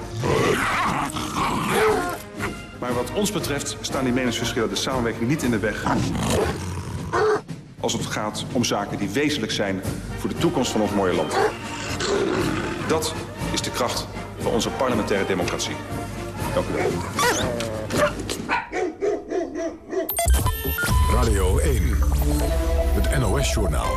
Maar wat ons betreft staan die meningsverschillen de samenwerking niet in de weg. Als het gaat om zaken die wezenlijk zijn voor de toekomst van ons mooie land. Dat is de kracht van onze parlementaire democratie. Dank u wel. Radio 1. Het NOS-journaal.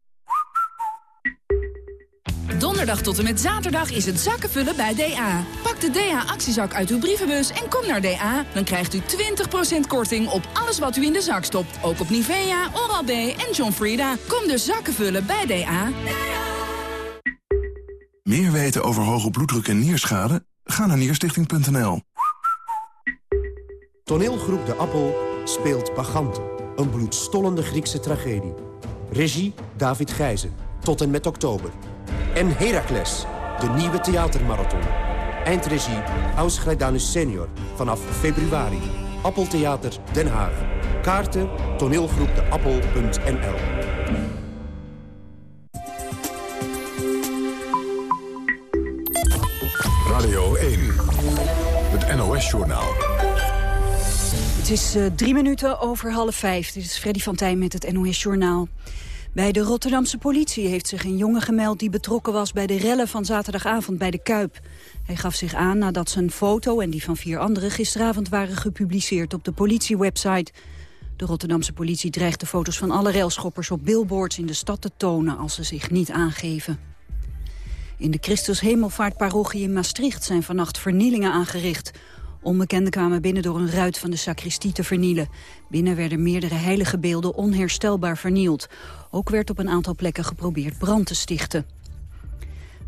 Donderdag tot en met zaterdag is het zakkenvullen bij DA. Pak de DA-actiezak uit uw brievenbus en kom naar DA. Dan krijgt u 20% korting op alles wat u in de zak stopt. Ook op Nivea, Oral-B en John Frieda. Kom dus zakkenvullen bij DA. Meer weten over hoge bloeddruk en nierschade? Ga naar nierstichting.nl. Toneelgroep De Appel speelt Bacchante. Een bloedstollende Griekse tragedie. Regie David Gijzen. Tot en met oktober. En Heracles, de nieuwe theatermarathon. Eindregie Aus Grijdanus senior. Vanaf februari. Appeltheater Den Haag. Kaarten toneelgroepdeappel.nl Radio 1. Het NOS-journaal. Het is uh, drie minuten over half vijf. Dit is Freddy van Tijn met het NOS-journaal. Bij de Rotterdamse politie heeft zich een jongen gemeld... die betrokken was bij de rellen van zaterdagavond bij de Kuip. Hij gaf zich aan nadat zijn foto en die van vier anderen... gisteravond waren gepubliceerd op de politiewebsite. De Rotterdamse politie dreigt de foto's van alle railschoppers... op billboards in de stad te tonen als ze zich niet aangeven. In de Christus Hemelvaartparochie in Maastricht zijn vannacht vernielingen aangericht. Onbekenden kwamen binnen door een ruit van de sacristie te vernielen. Binnen werden meerdere heilige beelden onherstelbaar vernield. Ook werd op een aantal plekken geprobeerd brand te stichten.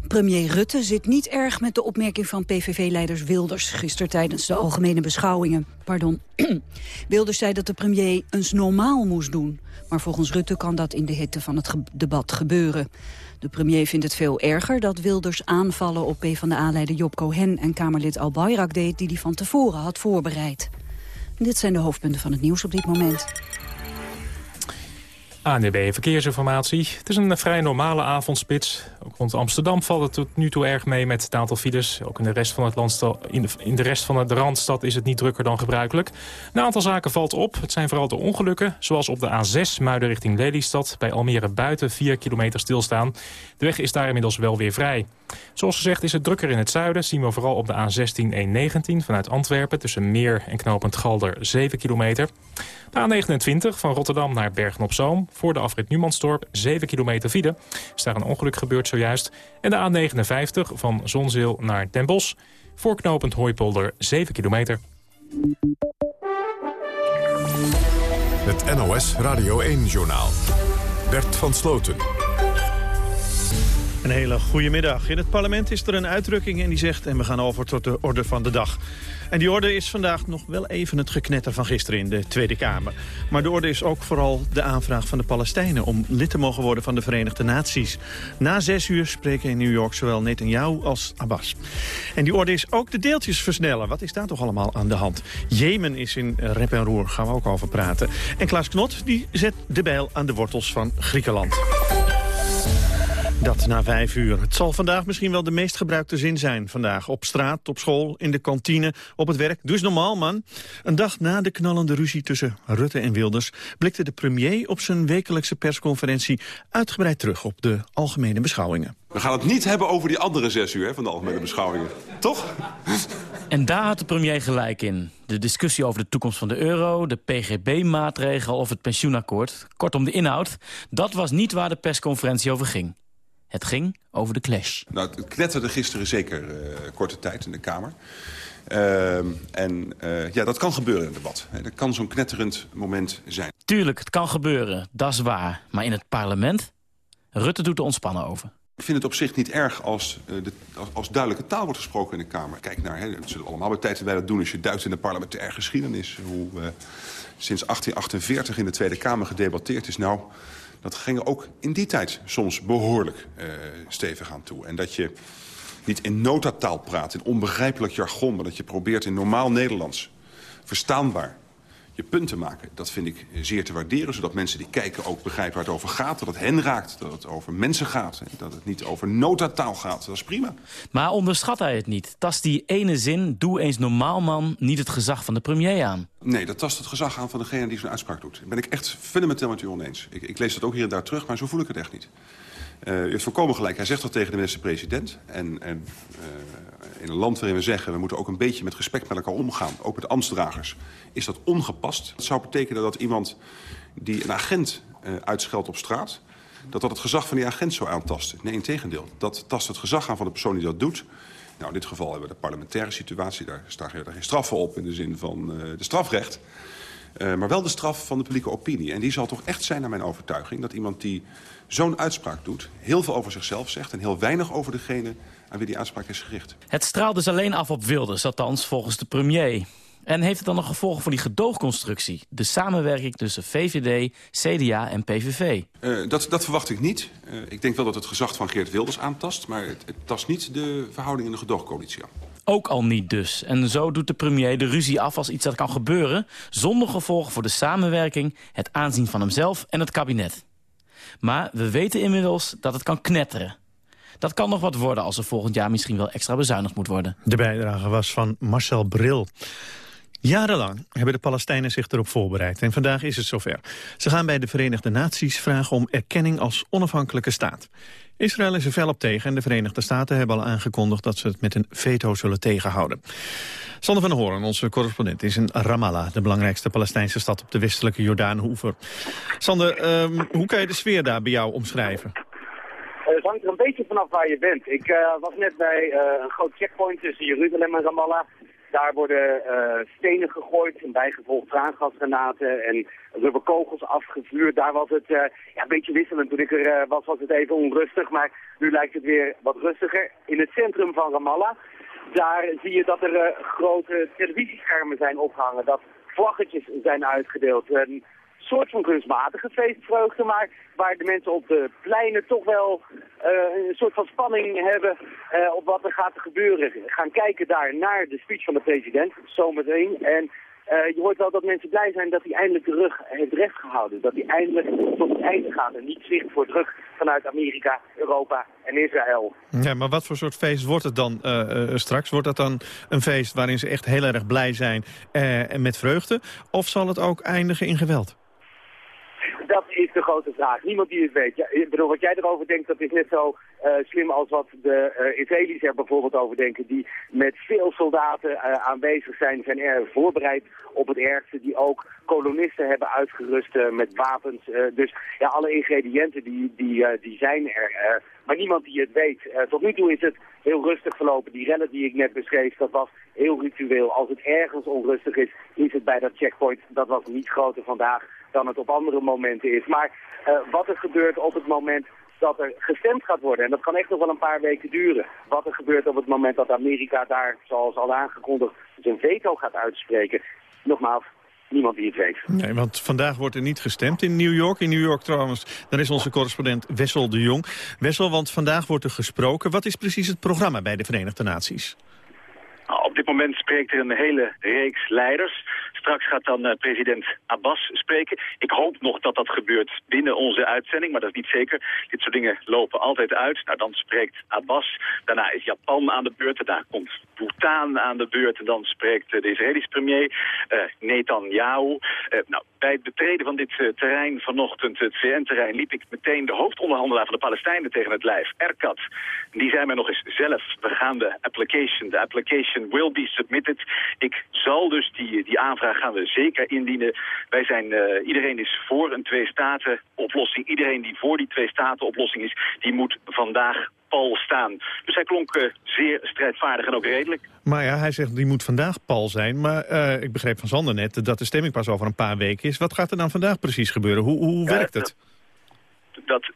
Premier Rutte zit niet erg met de opmerking van PVV-leiders Wilders... gisteren tijdens de algemene beschouwingen. Pardon. Wilders zei dat de premier eens normaal moest doen. Maar volgens Rutte kan dat in de hitte van het debat gebeuren. De premier vindt het veel erger dat Wilders aanvallen op PvdA-leider Job Cohen... en Kamerlid Al Bayrak deed die hij van tevoren had voorbereid. Dit zijn de hoofdpunten van het nieuws op dit moment. ANDB Verkeersinformatie. Het is een vrij normale avondspits. Ook Rond Amsterdam valt het tot nu toe erg mee met het aantal files. Ook in de rest van, het landsta- in de, in de rest van de Randstad is het niet drukker dan gebruikelijk. Een aantal zaken valt op. Het zijn vooral de ongelukken, zoals op de A6 Muiden richting Lelystad... bij Almere buiten 4 kilometer stilstaan. De weg is daar inmiddels wel weer vrij. Zoals gezegd is het drukker in het zuiden. Zien we vooral op de A16 119 vanuit Antwerpen... tussen Meer en knooppunt Galder 7 kilometer. De A29 van Rotterdam naar Bergen-op-Zoom... voor de afrit Numansdorp 7 kilometer file. Is daar een ongeluk gebeurd zojuist. En de A59 van Zonzeel naar Den Bosch... voor knooppunt Hooipolder 7 kilometer. Het NOS Radio 1-journaal. Bert van Sloten. Een hele goede middag. In het parlement is er een uitdrukking en die zegt... en we gaan over tot de orde van de dag. En die orde is vandaag nog wel even het geknetter van gisteren in de Tweede Kamer. Maar de orde is ook vooral de aanvraag van de Palestijnen... om lid te mogen worden van de Verenigde Naties. Na zes uur spreken in New York zowel Netanyahu als Abbas. En die orde is ook de deeltjes versnellen. Wat is daar toch allemaal aan de hand? Jemen is in rep en roer, gaan we ook over praten. En Klaas Knot die zet de bijl aan de wortels van Griekenland. Dat na vijf uur. Het zal vandaag misschien wel de meest gebruikte zin zijn. Vandaag op straat, op school, in de kantine, op het werk. Dus normaal, man. Een dag na de knallende ruzie tussen Rutte en Wilders... blikte de premier op zijn wekelijkse persconferentie... uitgebreid terug op de algemene beschouwingen. We gaan het niet hebben over die andere zes uur hè, van de algemene beschouwingen. Toch? En daar had de premier gelijk in. De discussie over de toekomst van de euro, de PGB-maatregel of het pensioenakkoord. Kortom, de inhoud. Dat was niet waar de persconferentie over ging. Het ging over de clash. Nou, het knetterde gisteren zeker uh, korte tijd in de Kamer. Uh, en uh, ja, dat kan gebeuren in het debat. Dat kan zo'n knetterend moment zijn. Tuurlijk, het kan gebeuren. Dat is waar. Maar in het parlement? Rutte doet er ontspannen over. Ik vind het op zich niet erg als, uh, de, als, als, duidelijke taal wordt gesproken in de Kamer. Kijk naar, hè, het zullen allemaal bij tijd wij dat doen als je duikt in de parlementaire geschiedenis. Hoe sinds 1848 in de Tweede Kamer gedebatteerd is. Nou, dat ging ook in die tijd soms behoorlijk uh, stevig aan toe. En dat je niet in notataal praat, in onbegrijpelijk jargon... maar dat je probeert in normaal Nederlands, verstaanbaar, je punt te maken. Dat vind ik zeer te waarderen, zodat mensen die kijken ook begrijpen waar het over gaat. Dat het hen raakt, dat het over mensen gaat. Dat het niet over notataal gaat. Dat is prima. Maar onderschat hij het niet? Tast die ene zin, doe eens normaal man, niet het gezag van de premier aan? Nee, dat tast het gezag aan van degene die zo'n uitspraak doet. Daar ben ik echt fundamenteel met u oneens. Ik, ik lees dat ook hier en daar terug, maar zo voel ik het echt niet. Uh, u heeft voorkomen gelijk. Hij zegt dat tegen de minister-president. En, en uh, in een land waarin we zeggen... we moeten ook een beetje met respect met elkaar omgaan... ook met ambtsdragers, is dat ongepast. Dat zou betekenen dat iemand die een agent uh, uitscheldt op straat... dat dat het gezag van die agent zou aantasten. Nee, in tegendeel. Dat tast het gezag aan van de persoon die dat doet... Nou, in dit geval hebben we de parlementaire situatie. Daar staan geen straffen op in de zin van de strafrecht... Uh, maar wel de straf van de publieke opinie. En die zal toch echt zijn naar mijn overtuiging... dat iemand die zo'n uitspraak doet... heel veel over zichzelf zegt en heel weinig over degene aan wie die uitspraak is gericht. Het straalt dus alleen af op Wilders, althans volgens de premier. En heeft het dan nog gevolgen voor die gedoogconstructie? De samenwerking tussen VVD, CDA en PVV? Uh, dat, dat verwacht ik niet. Uh, ik denk wel dat het gezag van Geert Wilders aantast... maar het, het tast niet de verhouding in de gedoogcoalitie aan. Ook al niet dus. En zo doet de premier de ruzie af als iets dat kan gebeuren... zonder gevolgen voor de samenwerking, het aanzien van hemzelf en het kabinet. Maar we weten inmiddels dat het kan knetteren. Dat kan nog wat worden als er volgend jaar misschien wel extra bezuinigd moet worden. De bijdrage was van Marcel Bril. Jarenlang hebben de Palestijnen zich erop voorbereid en vandaag is het zover. Ze gaan bij de Verenigde Naties vragen om erkenning als onafhankelijke staat. Israël is er fel op tegen en de Verenigde Staten hebben al aangekondigd dat ze het met een veto zullen tegenhouden. Sander van der Hoorn, onze correspondent, is in Ramallah, de belangrijkste Palestijnse stad op de westelijke Jordaanhoever. Sander, um, hoe kan je de sfeer daar bij jou omschrijven? Het hangt er een beetje vanaf waar je bent. Ik uh, was net bij uh, een groot checkpoint tussen Jeruzalem en Ramallah. Daar worden stenen gegooid, en bijgevolg traangasgranaten en rubberkogels afgevuurd. Daar was het ja, een beetje wisselend. Toen ik er was, was het even onrustig, maar nu lijkt het weer wat rustiger. In het centrum van Ramallah, daar zie je dat er grote televisieschermen zijn opgehangen. Dat vlaggetjes zijn uitgedeeld. Een soort van kunstmatige feestvreugde, maar waar de mensen op de pleinen toch wel uh, een soort van spanning hebben uh, op wat er gaat gebeuren. Gaan kijken daar naar de speech van de president, zometeen. En je hoort wel dat mensen blij zijn dat hij eindelijk de rug heeft rechtgehouden. Dat hij eindelijk tot het einde gaat en niet zwicht voor druk vanuit Amerika, Europa en Israël. Ja, maar wat voor soort feest wordt het dan eh, eh, straks? Wordt dat dan een feest waarin ze echt heel erg blij zijn eh, en met vreugde? Of zal het ook eindigen in geweld? De grote vraag. Niemand die het weet. Ja, ik bedoel, wat jij erover denkt, dat is net zo eh, slim als wat de uh, Israëli's er bijvoorbeeld over denken. Die met veel soldaten uh, aanwezig zijn, zijn er voorbereid op het ergste. Die ook kolonisten hebben uitgerust met wapens. dus ja, alle ingrediënten die, die, die zijn er. maar niemand die het weet. tot nu toe is het heel rustig verlopen. Die rellen die ik net beschreef, dat was heel ritueel. Als het ergens onrustig is, is het bij dat checkpoint. Dat was niet groter vandaag dan het op andere momenten is. Maar uh, wat er gebeurt op het moment dat er gestemd gaat worden, en dat kan echt nog wel een paar weken duren. Wat er gebeurt op het moment dat Amerika daar, zoals al aangekondigd, zijn veto gaat uitspreken. Nogmaals, niemand die het weet. Nee, want vandaag wordt er niet gestemd in New York. In New York trouwens, daar is onze correspondent Wessel de Jong. Wessel, want vandaag wordt er gesproken. Wat is precies het programma bij de Verenigde Naties? Nou, op dit moment spreekt er een hele reeks leiders. Straks gaat dan uh, president Abbas spreken. Ik hoop nog dat dat gebeurt binnen onze uitzending, maar dat is niet zeker. Dit soort dingen lopen altijd uit. Nou, dan spreekt Abbas. Daarna is Japan aan de beurt. Daarna komt Bhutan aan de beurt. En dan spreekt de Israëlische premier uh, Netanyahu. nou, bij het betreden van dit terrein vanochtend, het VN-terrein, liep ik meteen de hoofdonderhandelaar van de Palestijnen tegen het lijf, Erkat. Die zei mij nog eens zelf, we gaan de application, de application will be submitted. Ik zal dus die, die aanvraag gaan we zeker indienen. Wij zijn, iedereen is voor een twee-staten-oplossing. Iedereen die voor die twee-staten-oplossing is, die moet vandaag pal staan. Dus hij klonk uh, zeer strijdvaardig en ook redelijk. Maar ja, hij zegt die moet vandaag pal zijn. Maar uh, ik begreep van Sander net dat de stemming pas over een paar weken is. Wat gaat er dan vandaag precies gebeuren? Hoe, hoe werkt het? dat,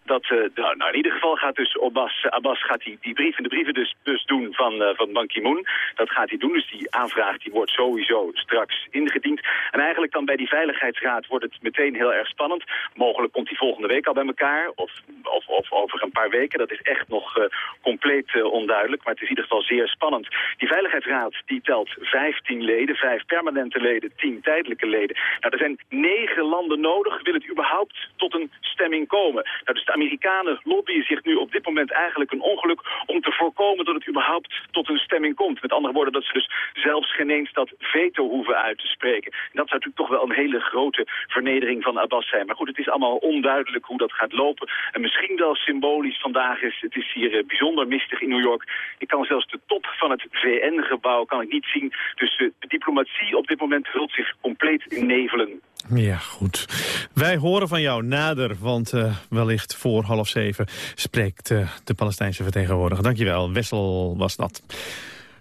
dat uh, nou, nou, in ieder geval gaat dus Abbas, Abbas gaat die, die brief in de brieven dus, dus doen van, uh, van Ban Ki-moon. Dat gaat hij doen, dus die aanvraag die wordt sowieso straks ingediend. En eigenlijk dan bij die Veiligheidsraad wordt het meteen heel erg spannend. Mogelijk komt hij volgende week al bij elkaar, of, of, of over een paar weken. Dat is echt nog uh, compleet onduidelijk, maar het is in ieder geval zeer spannend. Die Veiligheidsraad die telt 15 leden, vijf permanente leden, 10 tijdelijke leden. Nou, er zijn negen landen nodig, wil het überhaupt tot een stemming komen. Nou, dus de Amerikanen lobbyen zich nu op dit moment eigenlijk een ongeluk om te voorkomen dat het überhaupt tot een stemming komt. Met andere woorden, dat ze dus zelfs geen eens dat veto hoeven uit te spreken. En dat zou natuurlijk toch wel een hele grote vernedering van Abbas zijn. Maar goed, het is allemaal onduidelijk hoe dat gaat lopen. En misschien wel symbolisch vandaag is, het is hier bijzonder mistig in New York. Ik kan zelfs de top van het VN-gebouw kan ik niet zien. Dus de diplomatie op dit moment hult zich compleet in nevelen. Ja, goed. Wij horen van jou nader, want uh, wellicht voor half zeven spreekt uh, de Palestijnse vertegenwoordiger. Dankjewel, Wessel was dat.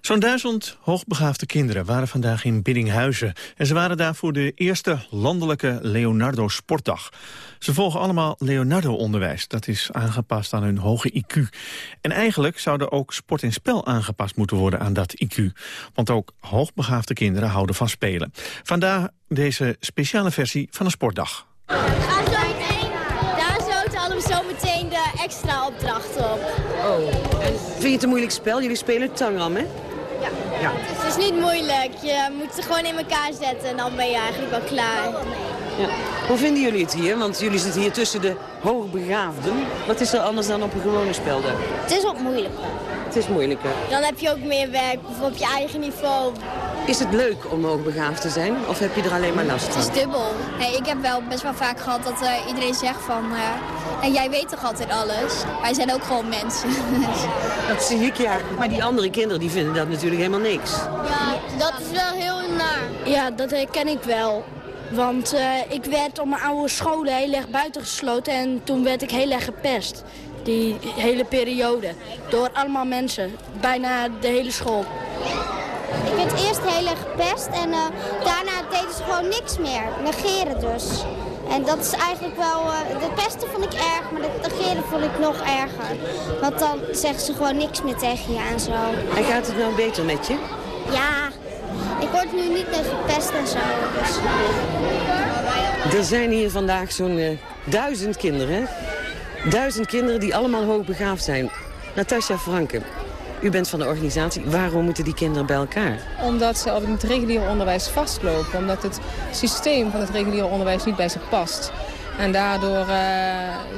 Zo'n duizend hoogbegaafde kinderen waren vandaag in Biddinghuizen. En ze waren daar voor de eerste landelijke Leonardo Sportdag. Ze volgen allemaal Leonardo-onderwijs. Dat is aangepast aan hun hoge IQ. En eigenlijk zouden ook sport en spel aangepast moeten worden aan dat IQ. Want ook hoogbegaafde kinderen houden van spelen. Vandaar deze speciale versie van een sportdag. Daar zo halen we zo meteen de extra opdracht op. Oh, vind je het een moeilijk spel? Jullie spelen tangram, hè? Ja. ja. Het is niet moeilijk. Je moet ze gewoon in elkaar zetten en dan ben je eigenlijk wel klaar. Ja. Hoe vinden jullie het hier? Want jullie zitten hier tussen de hoogbegaafden. Wat is er anders dan op een gewone spel dan? Het is wat moeilijker. Het is moeilijker. Dan heb je ook meer werk, bijvoorbeeld op je eigen niveau. Is het leuk om hoogbegaafd te zijn? Of heb je er alleen maar last van? Het is dubbel. Hey, ik heb wel best wel vaak gehad dat uh, iedereen zegt van... Uh, en jij weet toch altijd alles? Wij zijn ook gewoon mensen. dat zie ik, ja. Maar die andere kinderen die vinden dat natuurlijk helemaal niks. Ja, dat is wel heel naar. Ja, dat herken ik wel. Want uh, ik werd op mijn oude scholen heel erg buitengesloten en toen werd ik heel erg gepest. Die hele periode. Door allemaal mensen. Bijna de hele school. Ik werd eerst heel erg gepest en uh, daarna deden ze gewoon niks meer. Negeren dus. En dat is eigenlijk wel... Uh, de pesten vond ik erg, maar het negeren vond ik nog erger. Want dan zeggen ze gewoon niks meer tegen je en zo. En gaat het nou beter met je? Ja, ik word nu niet meer gepest en zo. Dus. Er zijn hier vandaag zo'n uh, duizend kinderen. Duizend kinderen die allemaal hoogbegaafd zijn. Natasja Franke, U bent van de organisatie. Waarom moeten die kinderen bij elkaar? Omdat ze op het reguliere onderwijs vastlopen. Omdat het systeem van het reguliere onderwijs niet bij ze past. En daardoor uh,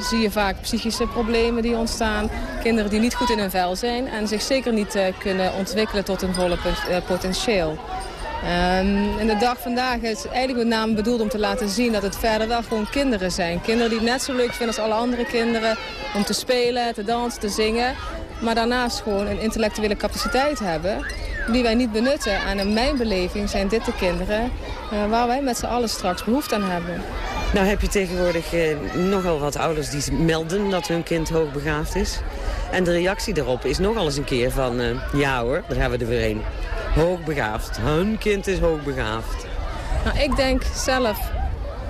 zie je vaak psychische problemen die ontstaan. Kinderen die niet goed in hun vel zijn en zich zeker niet uh, kunnen ontwikkelen tot hun volle uh, potentieel. Um, en de dag vandaag is eigenlijk met name bedoeld om te laten zien dat het verder wel gewoon kinderen zijn. Kinderen die het net zo leuk vinden als alle andere kinderen om te spelen, te dansen, te zingen. Maar daarnaast gewoon een intellectuele capaciteit hebben die wij niet benutten. En in mijn beleving zijn dit de kinderen waar wij met z'n allen straks behoefte aan hebben. Nou heb je tegenwoordig eh, nogal wat ouders die melden dat hun kind hoogbegaafd is. En de reactie daarop is nogal eens een keer van... Uh, ja hoor, daar hebben we er weer een. Hoogbegaafd. Hun kind is hoogbegaafd. Nou, ik denk zelf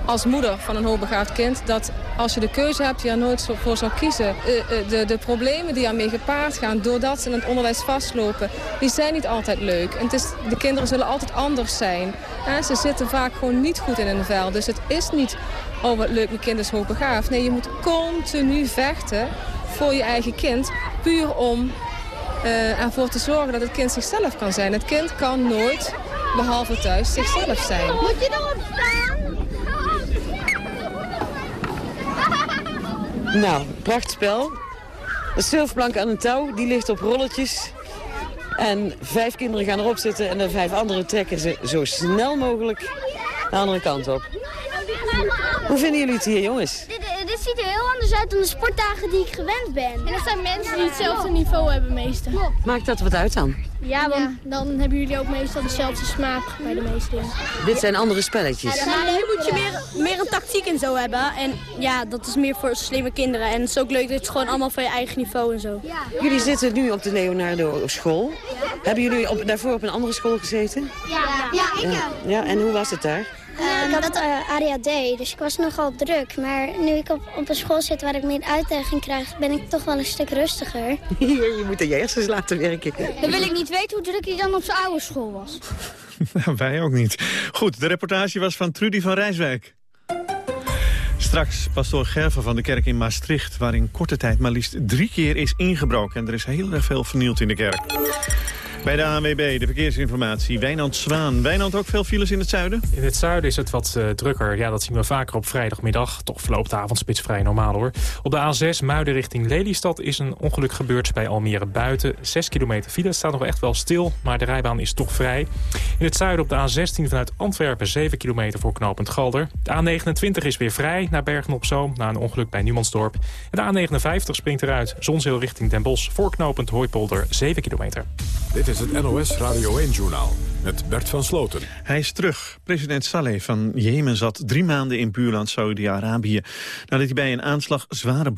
als moeder van een hoogbegaafd kind... dat als je de keuze hebt, je er nooit voor zou kiezen. Uh, de, de, problemen die ermee gepaard gaan doordat ze in het onderwijs vastlopen... die zijn niet altijd leuk. En het is, de kinderen zullen altijd anders zijn. En ze zitten vaak gewoon niet goed in hun vel. Dus het is niet, oh wat leuk, mijn kind is hoogbegaafd. Nee, je moet continu vechten voor je eigen kind. Puur om uh, ervoor te zorgen dat het kind zichzelf kan zijn. Het kind kan nooit, behalve thuis, zichzelf zijn. Moet je erop staan? Nou, prachtspel. De zilverplank aan een touw, die ligt op rolletjes. En vijf kinderen gaan erop zitten en de vijf anderen trekken ze zo snel mogelijk de andere kant op. Hoe vinden jullie het hier, jongens? Dit, dit ziet er heel anders uit dan de sportdagen die ik gewend ben. En dat zijn mensen die hetzelfde niveau hebben meestal. Maakt dat wat uit dan? Ja, want dan hebben jullie ook meestal dezelfde smaak bij de meeste dingen. Dit zijn andere spelletjes. Ja, nou, nu moet je meer, meer een tactiek en zo hebben. En ja, dat is meer voor slimme kinderen. En het is ook leuk dat het gewoon allemaal van je eigen niveau en zo. Jullie zitten nu op de Leonardo school. Hebben jullie op, daarvoor op een andere school gezeten? Ja, ja, ik Ja, en hoe was het daar? Uh, ik had uh, ADHD, dus ik was nogal druk. Maar nu ik op, op een school zit waar ik meer uitdaging krijg... ben ik toch wel een stuk rustiger. je moet er je hersens laten werken. Dan wil ik niet weten hoe druk hij dan op zijn oude school was. Wij ook niet. Goed, de reportage was van Trudy van Rijswijk. Straks pastoor Gerven van de kerk in Maastricht... waar in korte tijd maar liefst drie keer is ingebroken. En er is heel erg veel vernield in de kerk. Bij de ANWB, de verkeersinformatie. Wijnand Zwaan. Wijnand ook veel files in het zuiden? In het zuiden is het wat uh, drukker. Ja, dat zien we vaker op vrijdagmiddag. Toch verloopt de avondspits vrij normaal hoor. Op de A6 Muiden richting Lelystad is een ongeluk gebeurd bij Almere buiten. 6 kilometer file. Het staat nog echt wel stil, maar de rijbaan is toch vrij. In het zuiden op de A16 vanuit Antwerpen 7 kilometer voor knooppunt Galder. De A29 is weer vrij naar Bergen-op-Zoom na een ongeluk bij Numansdorp. En de A59 springt eruit. Zonzeel richting Den Bosch voor knooppunt Hooipolder 7 kilometer. Dit is het NOS Radio 1-journaal met Bert van Sloten. Hij is terug. President Saleh van Jemen zat drie maanden in buurland Saudi-Arabië... nadat hij bij een aanslag zware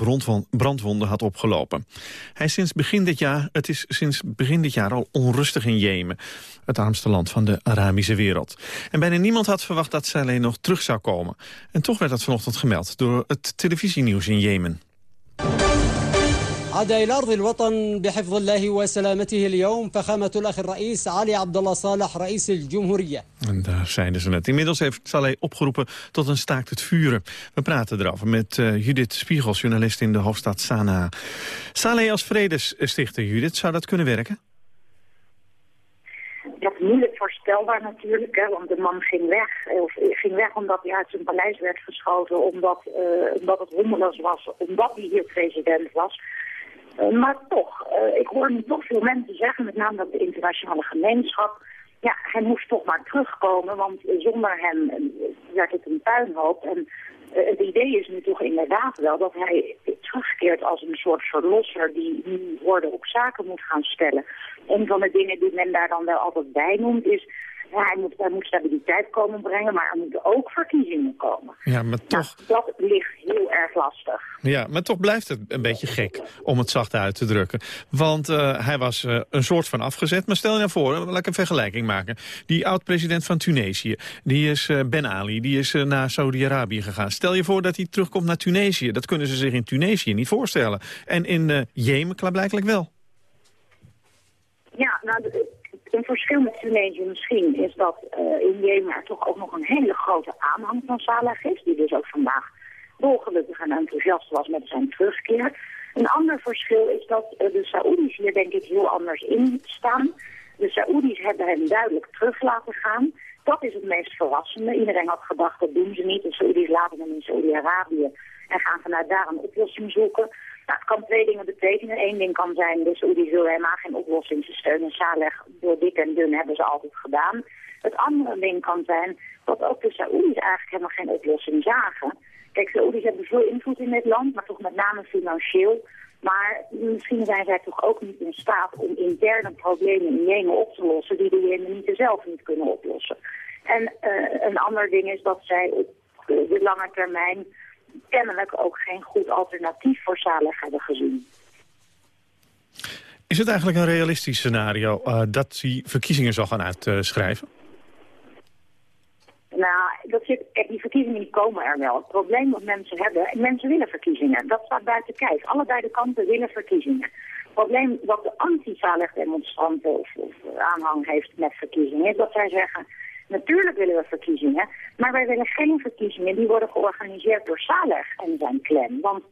brandwonden had opgelopen. Hij sinds begin dit jaar, het is sinds begin dit jaar al onrustig in Jemen... het armste land van de Arabische wereld. En bijna niemand had verwacht dat Saleh nog terug zou komen. En toch werd dat vanochtend gemeld door het televisienieuws in Jemen. عاد إلى أرض الوطن بحفظ الله وسلامته اليوم فخامة الأخ الرئيس علي عبد الله صالح رئيس الجمهورية. En daar zeiden ze net. Inmiddels heeft Saleh opgeroepen tot een staakt het vuren. We praten erover met uh, Judith Spiegel, journalist in de hoofdstad Sanaa. Saleh als vredesstichter, Judith, zou dat kunnen werken? Dat is moeilijk voorstelbaar natuurlijk, hè, want de man ging weg. Of ging weg omdat hij uit zijn paleis werd geschoten, omdat, uh, omdat het hommeloos was, omdat hij hier president was. Uh, maar toch, uh, ik hoor nu toch veel mensen zeggen, met name dat de internationale gemeenschap, ja, hij moest toch maar terugkomen, want zonder hem werd het een puinhoop. En het idee is nu toch inderdaad wel dat hij terugkeert als een soort verlosser die nu woorden op zaken moet gaan stellen. Een van de dingen die men daar dan wel altijd bij noemt is ja, hij, moet, hij moet stabiliteit komen brengen, maar er moeten ook verkiezingen komen. Ja, maar toch... Nou, dat ligt heel erg lastig. Ja, maar toch blijft het een beetje gek, om het zacht uit te drukken. Want uh, hij was uh, een soort van afgezet. Maar stel je nou voor, laat ik een vergelijking maken. Die oud-president van Tunesië, die is uh, Ben Ali, die is naar Saudi-Arabië gegaan. Stel je voor dat hij terugkomt naar Tunesië. Dat kunnen ze zich in Tunesië niet voorstellen. En in Jemen klaarblijkelijk wel. Ja, nou, een verschil met Tunesië misschien is dat uh, in Jemen er toch ook nog een hele grote aanhang van Salah is. Die dus ook vandaag dolgelukkig en enthousiast was met zijn terugkeer. Een ander verschil is dat eh, de Saoedi's hier denk ik heel anders in staan. De Saoedi's hebben hem duidelijk terug laten gaan. Dat is het meest verrassende. Iedereen had gedacht, dat doen ze niet. De Saoedi's laten hem in Saudi-Arabië en gaan vanuit daar een oplossing zoeken. Nou, het kan twee dingen betekenen. Eén ding kan zijn, de Saoedi's willen helemaal geen oplossing. Ze steunen Saleh door dik en dun, hebben ze altijd gedaan. Het andere ding kan zijn dat ook de Saoedi's eigenlijk helemaal geen oplossing zagen. Kijk, Saoedi's hebben veel invloed in dit land, maar toch met name financieel. Maar misschien zijn zij toch ook niet in staat om interne problemen in Jemen op te lossen die de Jemenieten zelf niet kunnen oplossen. En uh, een ander ding is dat zij op de lange termijn kennelijk ook geen goed alternatief voor Saleh hebben gezien. Is het eigenlijk een realistisch scenario uh, dat hij verkiezingen zal gaan uitschrijven? Nou, dat zit, die verkiezingen komen er wel. Het probleem dat mensen hebben, en mensen willen verkiezingen. Dat staat buiten kijf. Allebei de kanten willen verkiezingen. Het probleem wat de anti-Saleh-demonstranten of, of, aanhang heeft met verkiezingen... is dat zij zeggen, natuurlijk willen we verkiezingen... maar wij willen geen verkiezingen die worden georganiseerd door Saleh en zijn clan. Want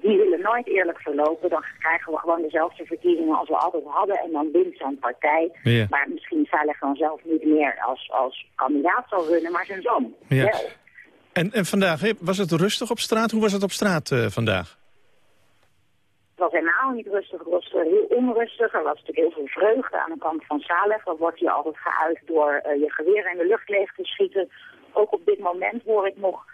die willen nooit eerlijk verlopen. Dan krijgen we gewoon dezelfde verkiezingen als we altijd hadden. En dan wint zijn partij. Ja. Maar misschien Saleh gewoon zelf niet meer als, als kandidaat zal runnen, maar zijn zoon ja. En, en vandaag, was het rustig op straat? Hoe was het op straat uh, vandaag? Was helemaal niet rustig. Het was uh, heel onrustig. Er was natuurlijk heel veel vreugde aan de kant van Saleh. Dat wordt hier altijd geuit door uh, je geweer in de lucht leeg te schieten. Ook op dit moment hoor ik nog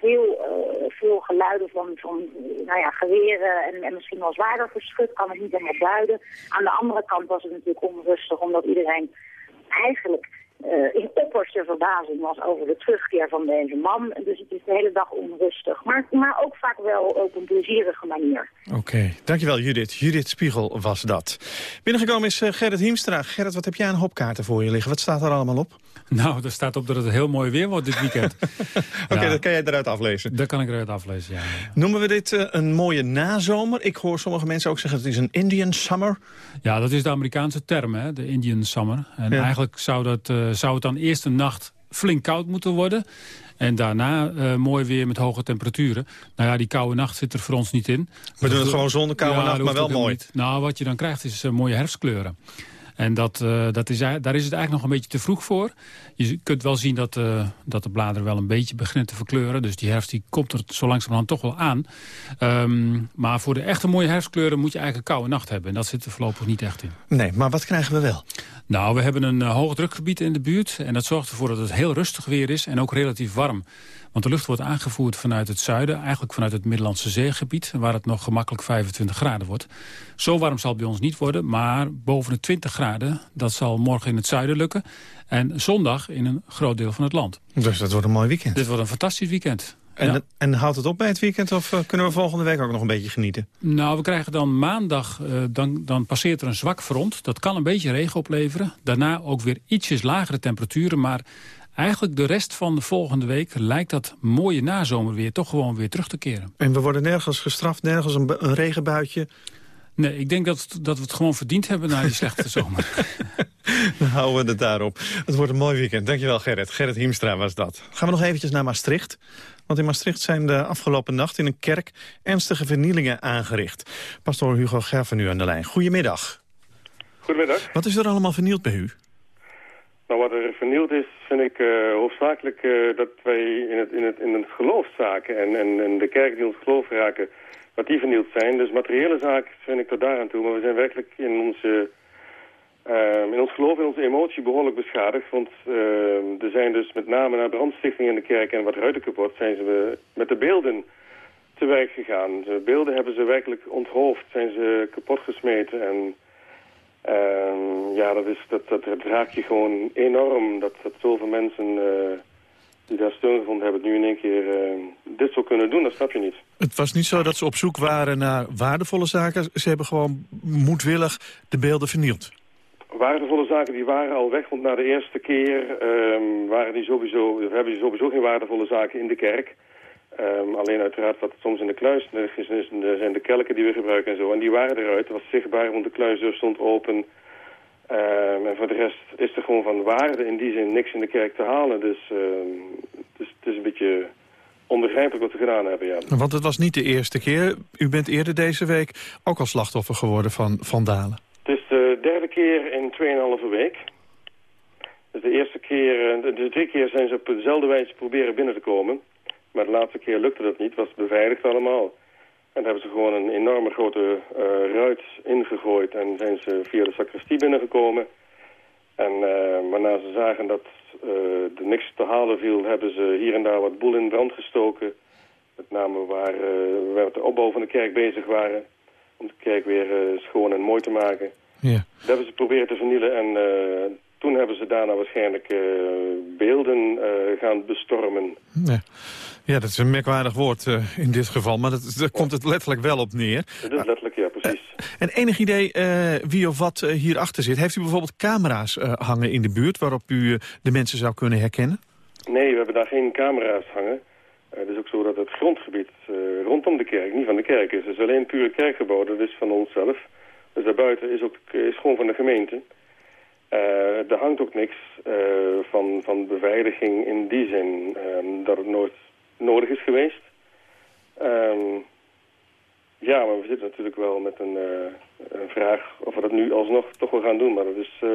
veel, uh, veel geluiden van, van nou ja, geweren en, en misschien wel zwaarder geschut, kan het niet helemaal duiden. Aan de andere kant was het natuurlijk onrustig, omdat iedereen eigenlijk uh, in opperste verbazing was over de terugkeer van deze man. Dus het is de hele dag onrustig. Maar, maar ook vaak wel op een plezierige manier. Oké, dankjewel Judith. Judith Spiegel was dat. Binnengekomen is uh, Gerrit Hiemstra. Gerrit, wat heb jij een hoop kaarten voor je liggen? Wat staat er allemaal op? Nou, er staat op dat het heel mooi weer wordt dit weekend. Oké, okay, ja. dat kan jij eruit aflezen. Dat kan ik eruit aflezen, ja. Noemen we dit uh, een mooie nazomer? Ik hoor sommige mensen ook zeggen het is een Indian summer. Ja, dat is de Amerikaanse term, hè, de Indian summer. En ja. eigenlijk zou, dat, uh, zou het dan eerst een nacht flink koud moeten worden. En daarna uh, mooi weer met hoge temperaturen. Nou ja, die koude nacht zit er voor ons niet in. We doen het gewoon zonder koude ja, nacht, maar wel mooi. Niet. Nou, wat je dan krijgt is uh, mooie herfstkleuren. En dat, uh, dat is, daar is het eigenlijk nog een beetje te vroeg voor. Je kunt wel zien dat, uh, dat de bladeren wel een beetje beginnen te verkleuren. Dus die herfst die komt er zo langzamerhand toch wel aan. Um, maar voor de echte mooie herfstkleuren moet je eigenlijk een koude nacht hebben. En dat zit er voorlopig niet echt in. Nee, maar wat krijgen we wel? Nou, we hebben een uh, hoogdrukgebied in de buurt. En dat zorgt ervoor dat het heel rustig weer is en ook relatief warm. Want de lucht wordt aangevoerd vanuit het zuiden, eigenlijk vanuit het Middellandse zeegebied, waar het nog gemakkelijk 25 graden wordt. Zo warm zal het bij ons niet worden, maar boven de 20 graden, dat zal morgen in het zuiden lukken. En zondag in een groot deel van het land. Dus dat wordt een mooi weekend. Dit wordt een fantastisch weekend. En, ja. en houdt het op bij het weekend of uh, kunnen we volgende week ook nog een beetje genieten? Nou, we krijgen dan maandag, uh, dan, dan passeert er een zwak front. Dat kan een beetje regen opleveren. Daarna ook weer ietsjes lagere temperaturen, maar Eigenlijk de rest van de volgende week lijkt dat mooie nazomerweer toch gewoon weer terug te keren. En we worden nergens gestraft, nergens een, een regenbuitje? Nee, ik denk dat, dat we het gewoon verdiend hebben na die slechte zomer. Dan houden we het daarop. Het wordt een mooi weekend. Dankjewel Gerrit. Gerrit Hiemstra was dat. Gaan we nog eventjes naar Maastricht. Want in Maastricht zijn de afgelopen nacht in een kerk ernstige vernielingen aangericht. Pastoor Hugo Gerven nu aan de lijn. Goedemiddag. Goedemiddag. Wat is er allemaal vernield bij u? Nou, wat er vernield is, vind ik uh, hoofdzakelijk uh, dat wij in het, in het, in het geloofszaken en, en, en de kerk die ons geloof raken, wat die vernield zijn. Dus materiële zaken vind ik tot daar aan toe. Maar we zijn werkelijk in, onze, uh, in ons geloof en onze emotie behoorlijk beschadigd. Want er zijn dus met name na brandstichting in de kerk en wat ruiten kapot, zijn ze met de beelden te werk gegaan. De beelden hebben ze werkelijk onthoofd, zijn ze kapot gesmeten en... Um, ja, dat, is, dat, dat, raakt je gewoon enorm. Dat, dat zoveel mensen uh, die daar steun gevonden hebben... nu in één keer uh, dit zo kunnen doen, dat snap je niet. Het was niet zo dat ze op zoek waren naar waardevolle zaken. Ze hebben gewoon moedwillig de beelden vernield. Waardevolle zaken die waren al weg, want na de eerste keer um, waren die sowieso, hebben die sowieso geen waardevolle zaken in de kerk. Um, alleen uiteraard wat soms in de kluis is, zijn de kelken die we gebruiken en zo. En die waren eruit, het was zichtbaar, want de kluisdeur stond open. Um, en voor de rest is er gewoon van waarde in die zin niks in de kerk te halen. Dus, um, dus het is een beetje onbegrijpelijk wat ze gedaan hebben, ja. Want het was niet de eerste keer. U bent eerder deze week ook al slachtoffer geworden van vandalen. Het is de derde keer in 2,5 week. Dus de eerste keer, eh, de, de drie keer zijn ze op dezelfde wijze proberen binnen te komen. Maar de laatste keer lukte dat niet, was beveiligd allemaal. En daar hebben ze gewoon een enorme grote uh, ruit ingegooid en zijn ze via de sacristie binnengekomen. En uh, waarna ze zagen dat uh, er niks te halen viel, hebben ze hier en daar wat boel in brand gestoken. Met name waar we met de opbouw van de kerk bezig waren. Om de kerk weer schoon en mooi te maken. Ja. Dat hebben ze proberen te vernielen en toen hebben ze daarna waarschijnlijk beelden gaan bestormen. Ja. Ja, dat is een merkwaardig woord uh, in dit geval, maar dat, daar komt het letterlijk wel op neer. Het is letterlijk, ja, precies. En enig idee uh, wie of wat hierachter zit? Heeft u bijvoorbeeld camera's hangen in de buurt waarop u de mensen zou kunnen herkennen? Nee, we hebben daar geen camera's hangen. het is ook zo dat het grondgebied rondom de kerk, niet van de kerk is. Het is alleen puur kerkgebouw, dat is van onszelf. Dus daarbuiten is, ook, is gewoon van de gemeente. er hangt ook niks van, van beveiliging in die zin dat het nooit nodig is geweest. Um, ja, maar we zitten natuurlijk wel met een, uh, een, vraag of we dat nu alsnog toch wel gaan doen. Maar dat is, uh,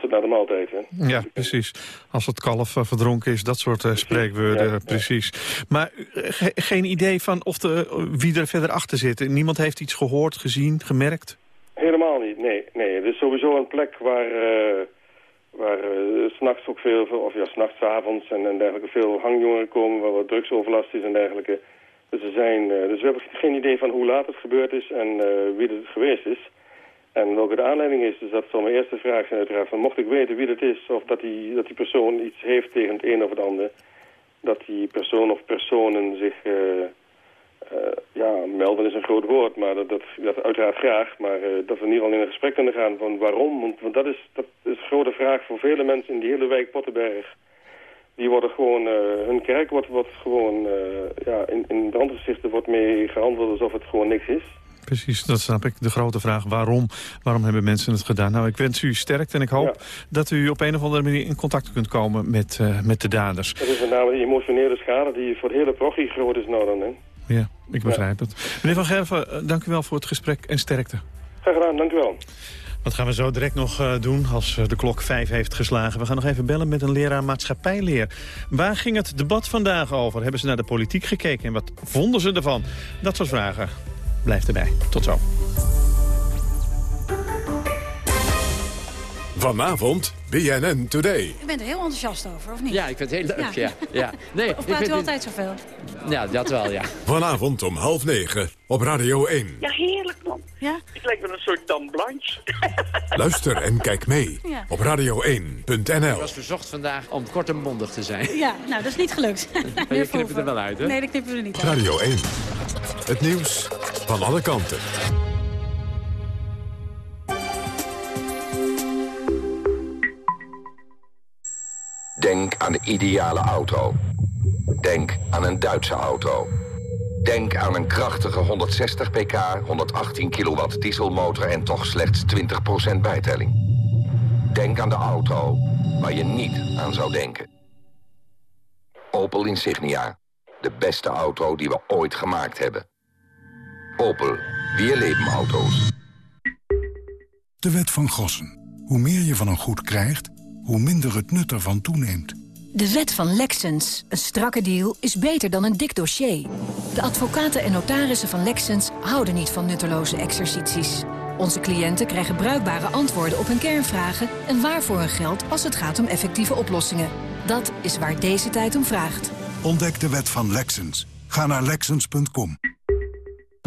het naar de maaltijd, hè? Ja, precies. Als het kalf uh, verdronken is, dat soort uh, spreekwoorden, ja, precies. Ja. Maar ge geen idee van of de, wie er verder achter zit? Niemand heeft iets gehoord, gezien, gemerkt? Helemaal niet, nee. nee. Het is sowieso een plek waar waar uh, s'nachts ook veel, of ja, s'nachts, avonds en, en dergelijke, veel hangjongeren komen, waar wat drugsoverlast is en dergelijke. Dus, zijn, uh, dus we hebben geen idee van hoe laat het gebeurd is en uh, wie het geweest is. En welke de aanleiding is, dus dat zal mijn eerste vraag zijn uiteraard. Van, mocht ik weten wie dat is, of dat die, dat die persoon iets heeft tegen het een of het ander, dat die persoon of personen zich ja, melden is een groot woord, maar dat, dat, dat uiteraard graag. Maar uh, dat we in ieder geval in een gesprek kunnen gaan van waarom. Want, want dat, is, dat is een grote vraag voor vele mensen in die hele wijk Pottenberg. Die worden gewoon, uh, hun kerk wordt, wordt gewoon, ja, in, in brandgezichten wordt mee gehandeld alsof het gewoon niks is. Precies, dat snap ik. De grote vraag waarom. Waarom hebben mensen het gedaan? Nou, ik wens u sterkte en ik hoop ja. dat u op een of andere manier in contact kunt komen met, met de daders. Het is met name die emotionele schade die voor de hele prochie groot is nou dan, hè? Ja, ik begrijp ja. het. Meneer Van Gerven, dank u wel voor het gesprek en sterkte. Graag gedaan, dank u wel. Wat gaan we zo direct nog uh, doen als uh, de klok vijf heeft geslagen? We gaan nog even bellen met een leraar maatschappijleer. Waar ging het debat vandaag over? Hebben ze naar de politiek gekeken en wat vonden ze ervan? Dat soort vragen. Blijf erbij. Tot zo. Vanavond BNN Today. U bent er heel enthousiast over, of niet? Ja, ik vind het heel leuk, ja. ja. ja. Nee, of praat u altijd zoveel? Ja, dat wel, ja. Vanavond om half negen op Radio 1. Ja, heerlijk man. Ja? Ik lijk wel een soort Dan Blanche. Luister en kijk mee ja. op radio1.nl. Ik was verzocht vandaag om kort en mondig te zijn. Ja, nou, dat is niet gelukt. Maar je knipt er wel uit, hè? Nee, dat knippen we er niet uit. Radio 1. Het nieuws van alle kanten. Denk aan de ideale auto. Denk aan een Duitse auto. Denk aan een krachtige 160 pk, 118 kilowatt dieselmotor en toch slechts 20% bijtelling. Denk aan de auto waar je niet aan zou denken. Opel Insignia. De beste auto die we ooit gemaakt hebben. Opel. Weer leven auto's. De wet van Gossen. Hoe meer je van een goed krijgt, hoe minder het nut ervan toeneemt. De wet van Lexens. Een strakke deal is beter dan een dik dossier. De advocaten en notarissen van Lexens houden niet van nutteloze exercities. Onze cliënten krijgen bruikbare antwoorden op hun kernvragen... en waarvoor hun geld als het gaat om effectieve oplossingen. Dat is waar deze tijd om vraagt. Ontdek de wet van Lexens. Ga naar Lexens.com.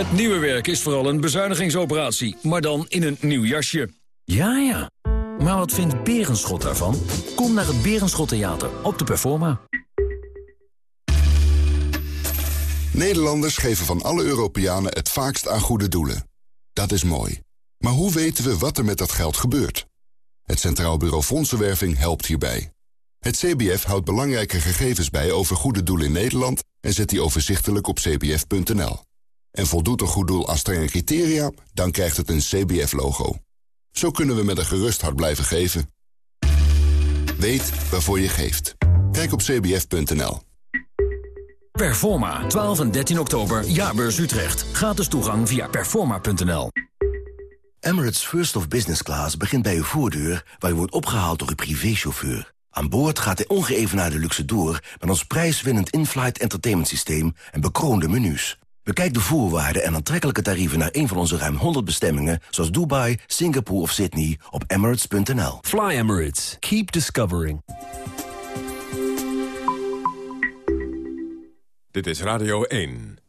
Het nieuwe werk is vooral een bezuinigingsoperatie, maar dan in een nieuw jasje. Ja, ja. Maar wat vindt Berenschot daarvan? Kom naar het Berenschot Theater op de Performa. Nederlanders geven van alle Europeanen het vaakst aan goede doelen. Dat is mooi. Maar hoe weten we wat er met dat geld gebeurt? Het Centraal Bureau Fondsenwerving helpt hierbij. Het CBF houdt belangrijke gegevens bij over goede doelen in Nederland... en zet die overzichtelijk op cbf.nl. En voldoet een goed doel aan strenge criteria, dan krijgt het een CBF-logo. Zo kunnen we met een gerust hart blijven geven. Weet waarvoor je geeft. Kijk op cbf.nl. Performa, 12 en 13 oktober, Jaarbeurs Utrecht. Gratis toegang via performa.nl. Emirates First of Business Class begint bij uw voordeur... waar u wordt opgehaald door uw privéchauffeur. Aan boord gaat de ongeëvenaarde luxe door... met ons prijswinnend in-flight entertainment systeem en bekroonde menus. Bekijk de voorwaarden en aantrekkelijke tarieven naar een van onze ruim 100 bestemmingen... zoals Dubai, Singapore of Sydney op emirates.nl. Fly Emirates. Keep discovering. Dit is Radio 1.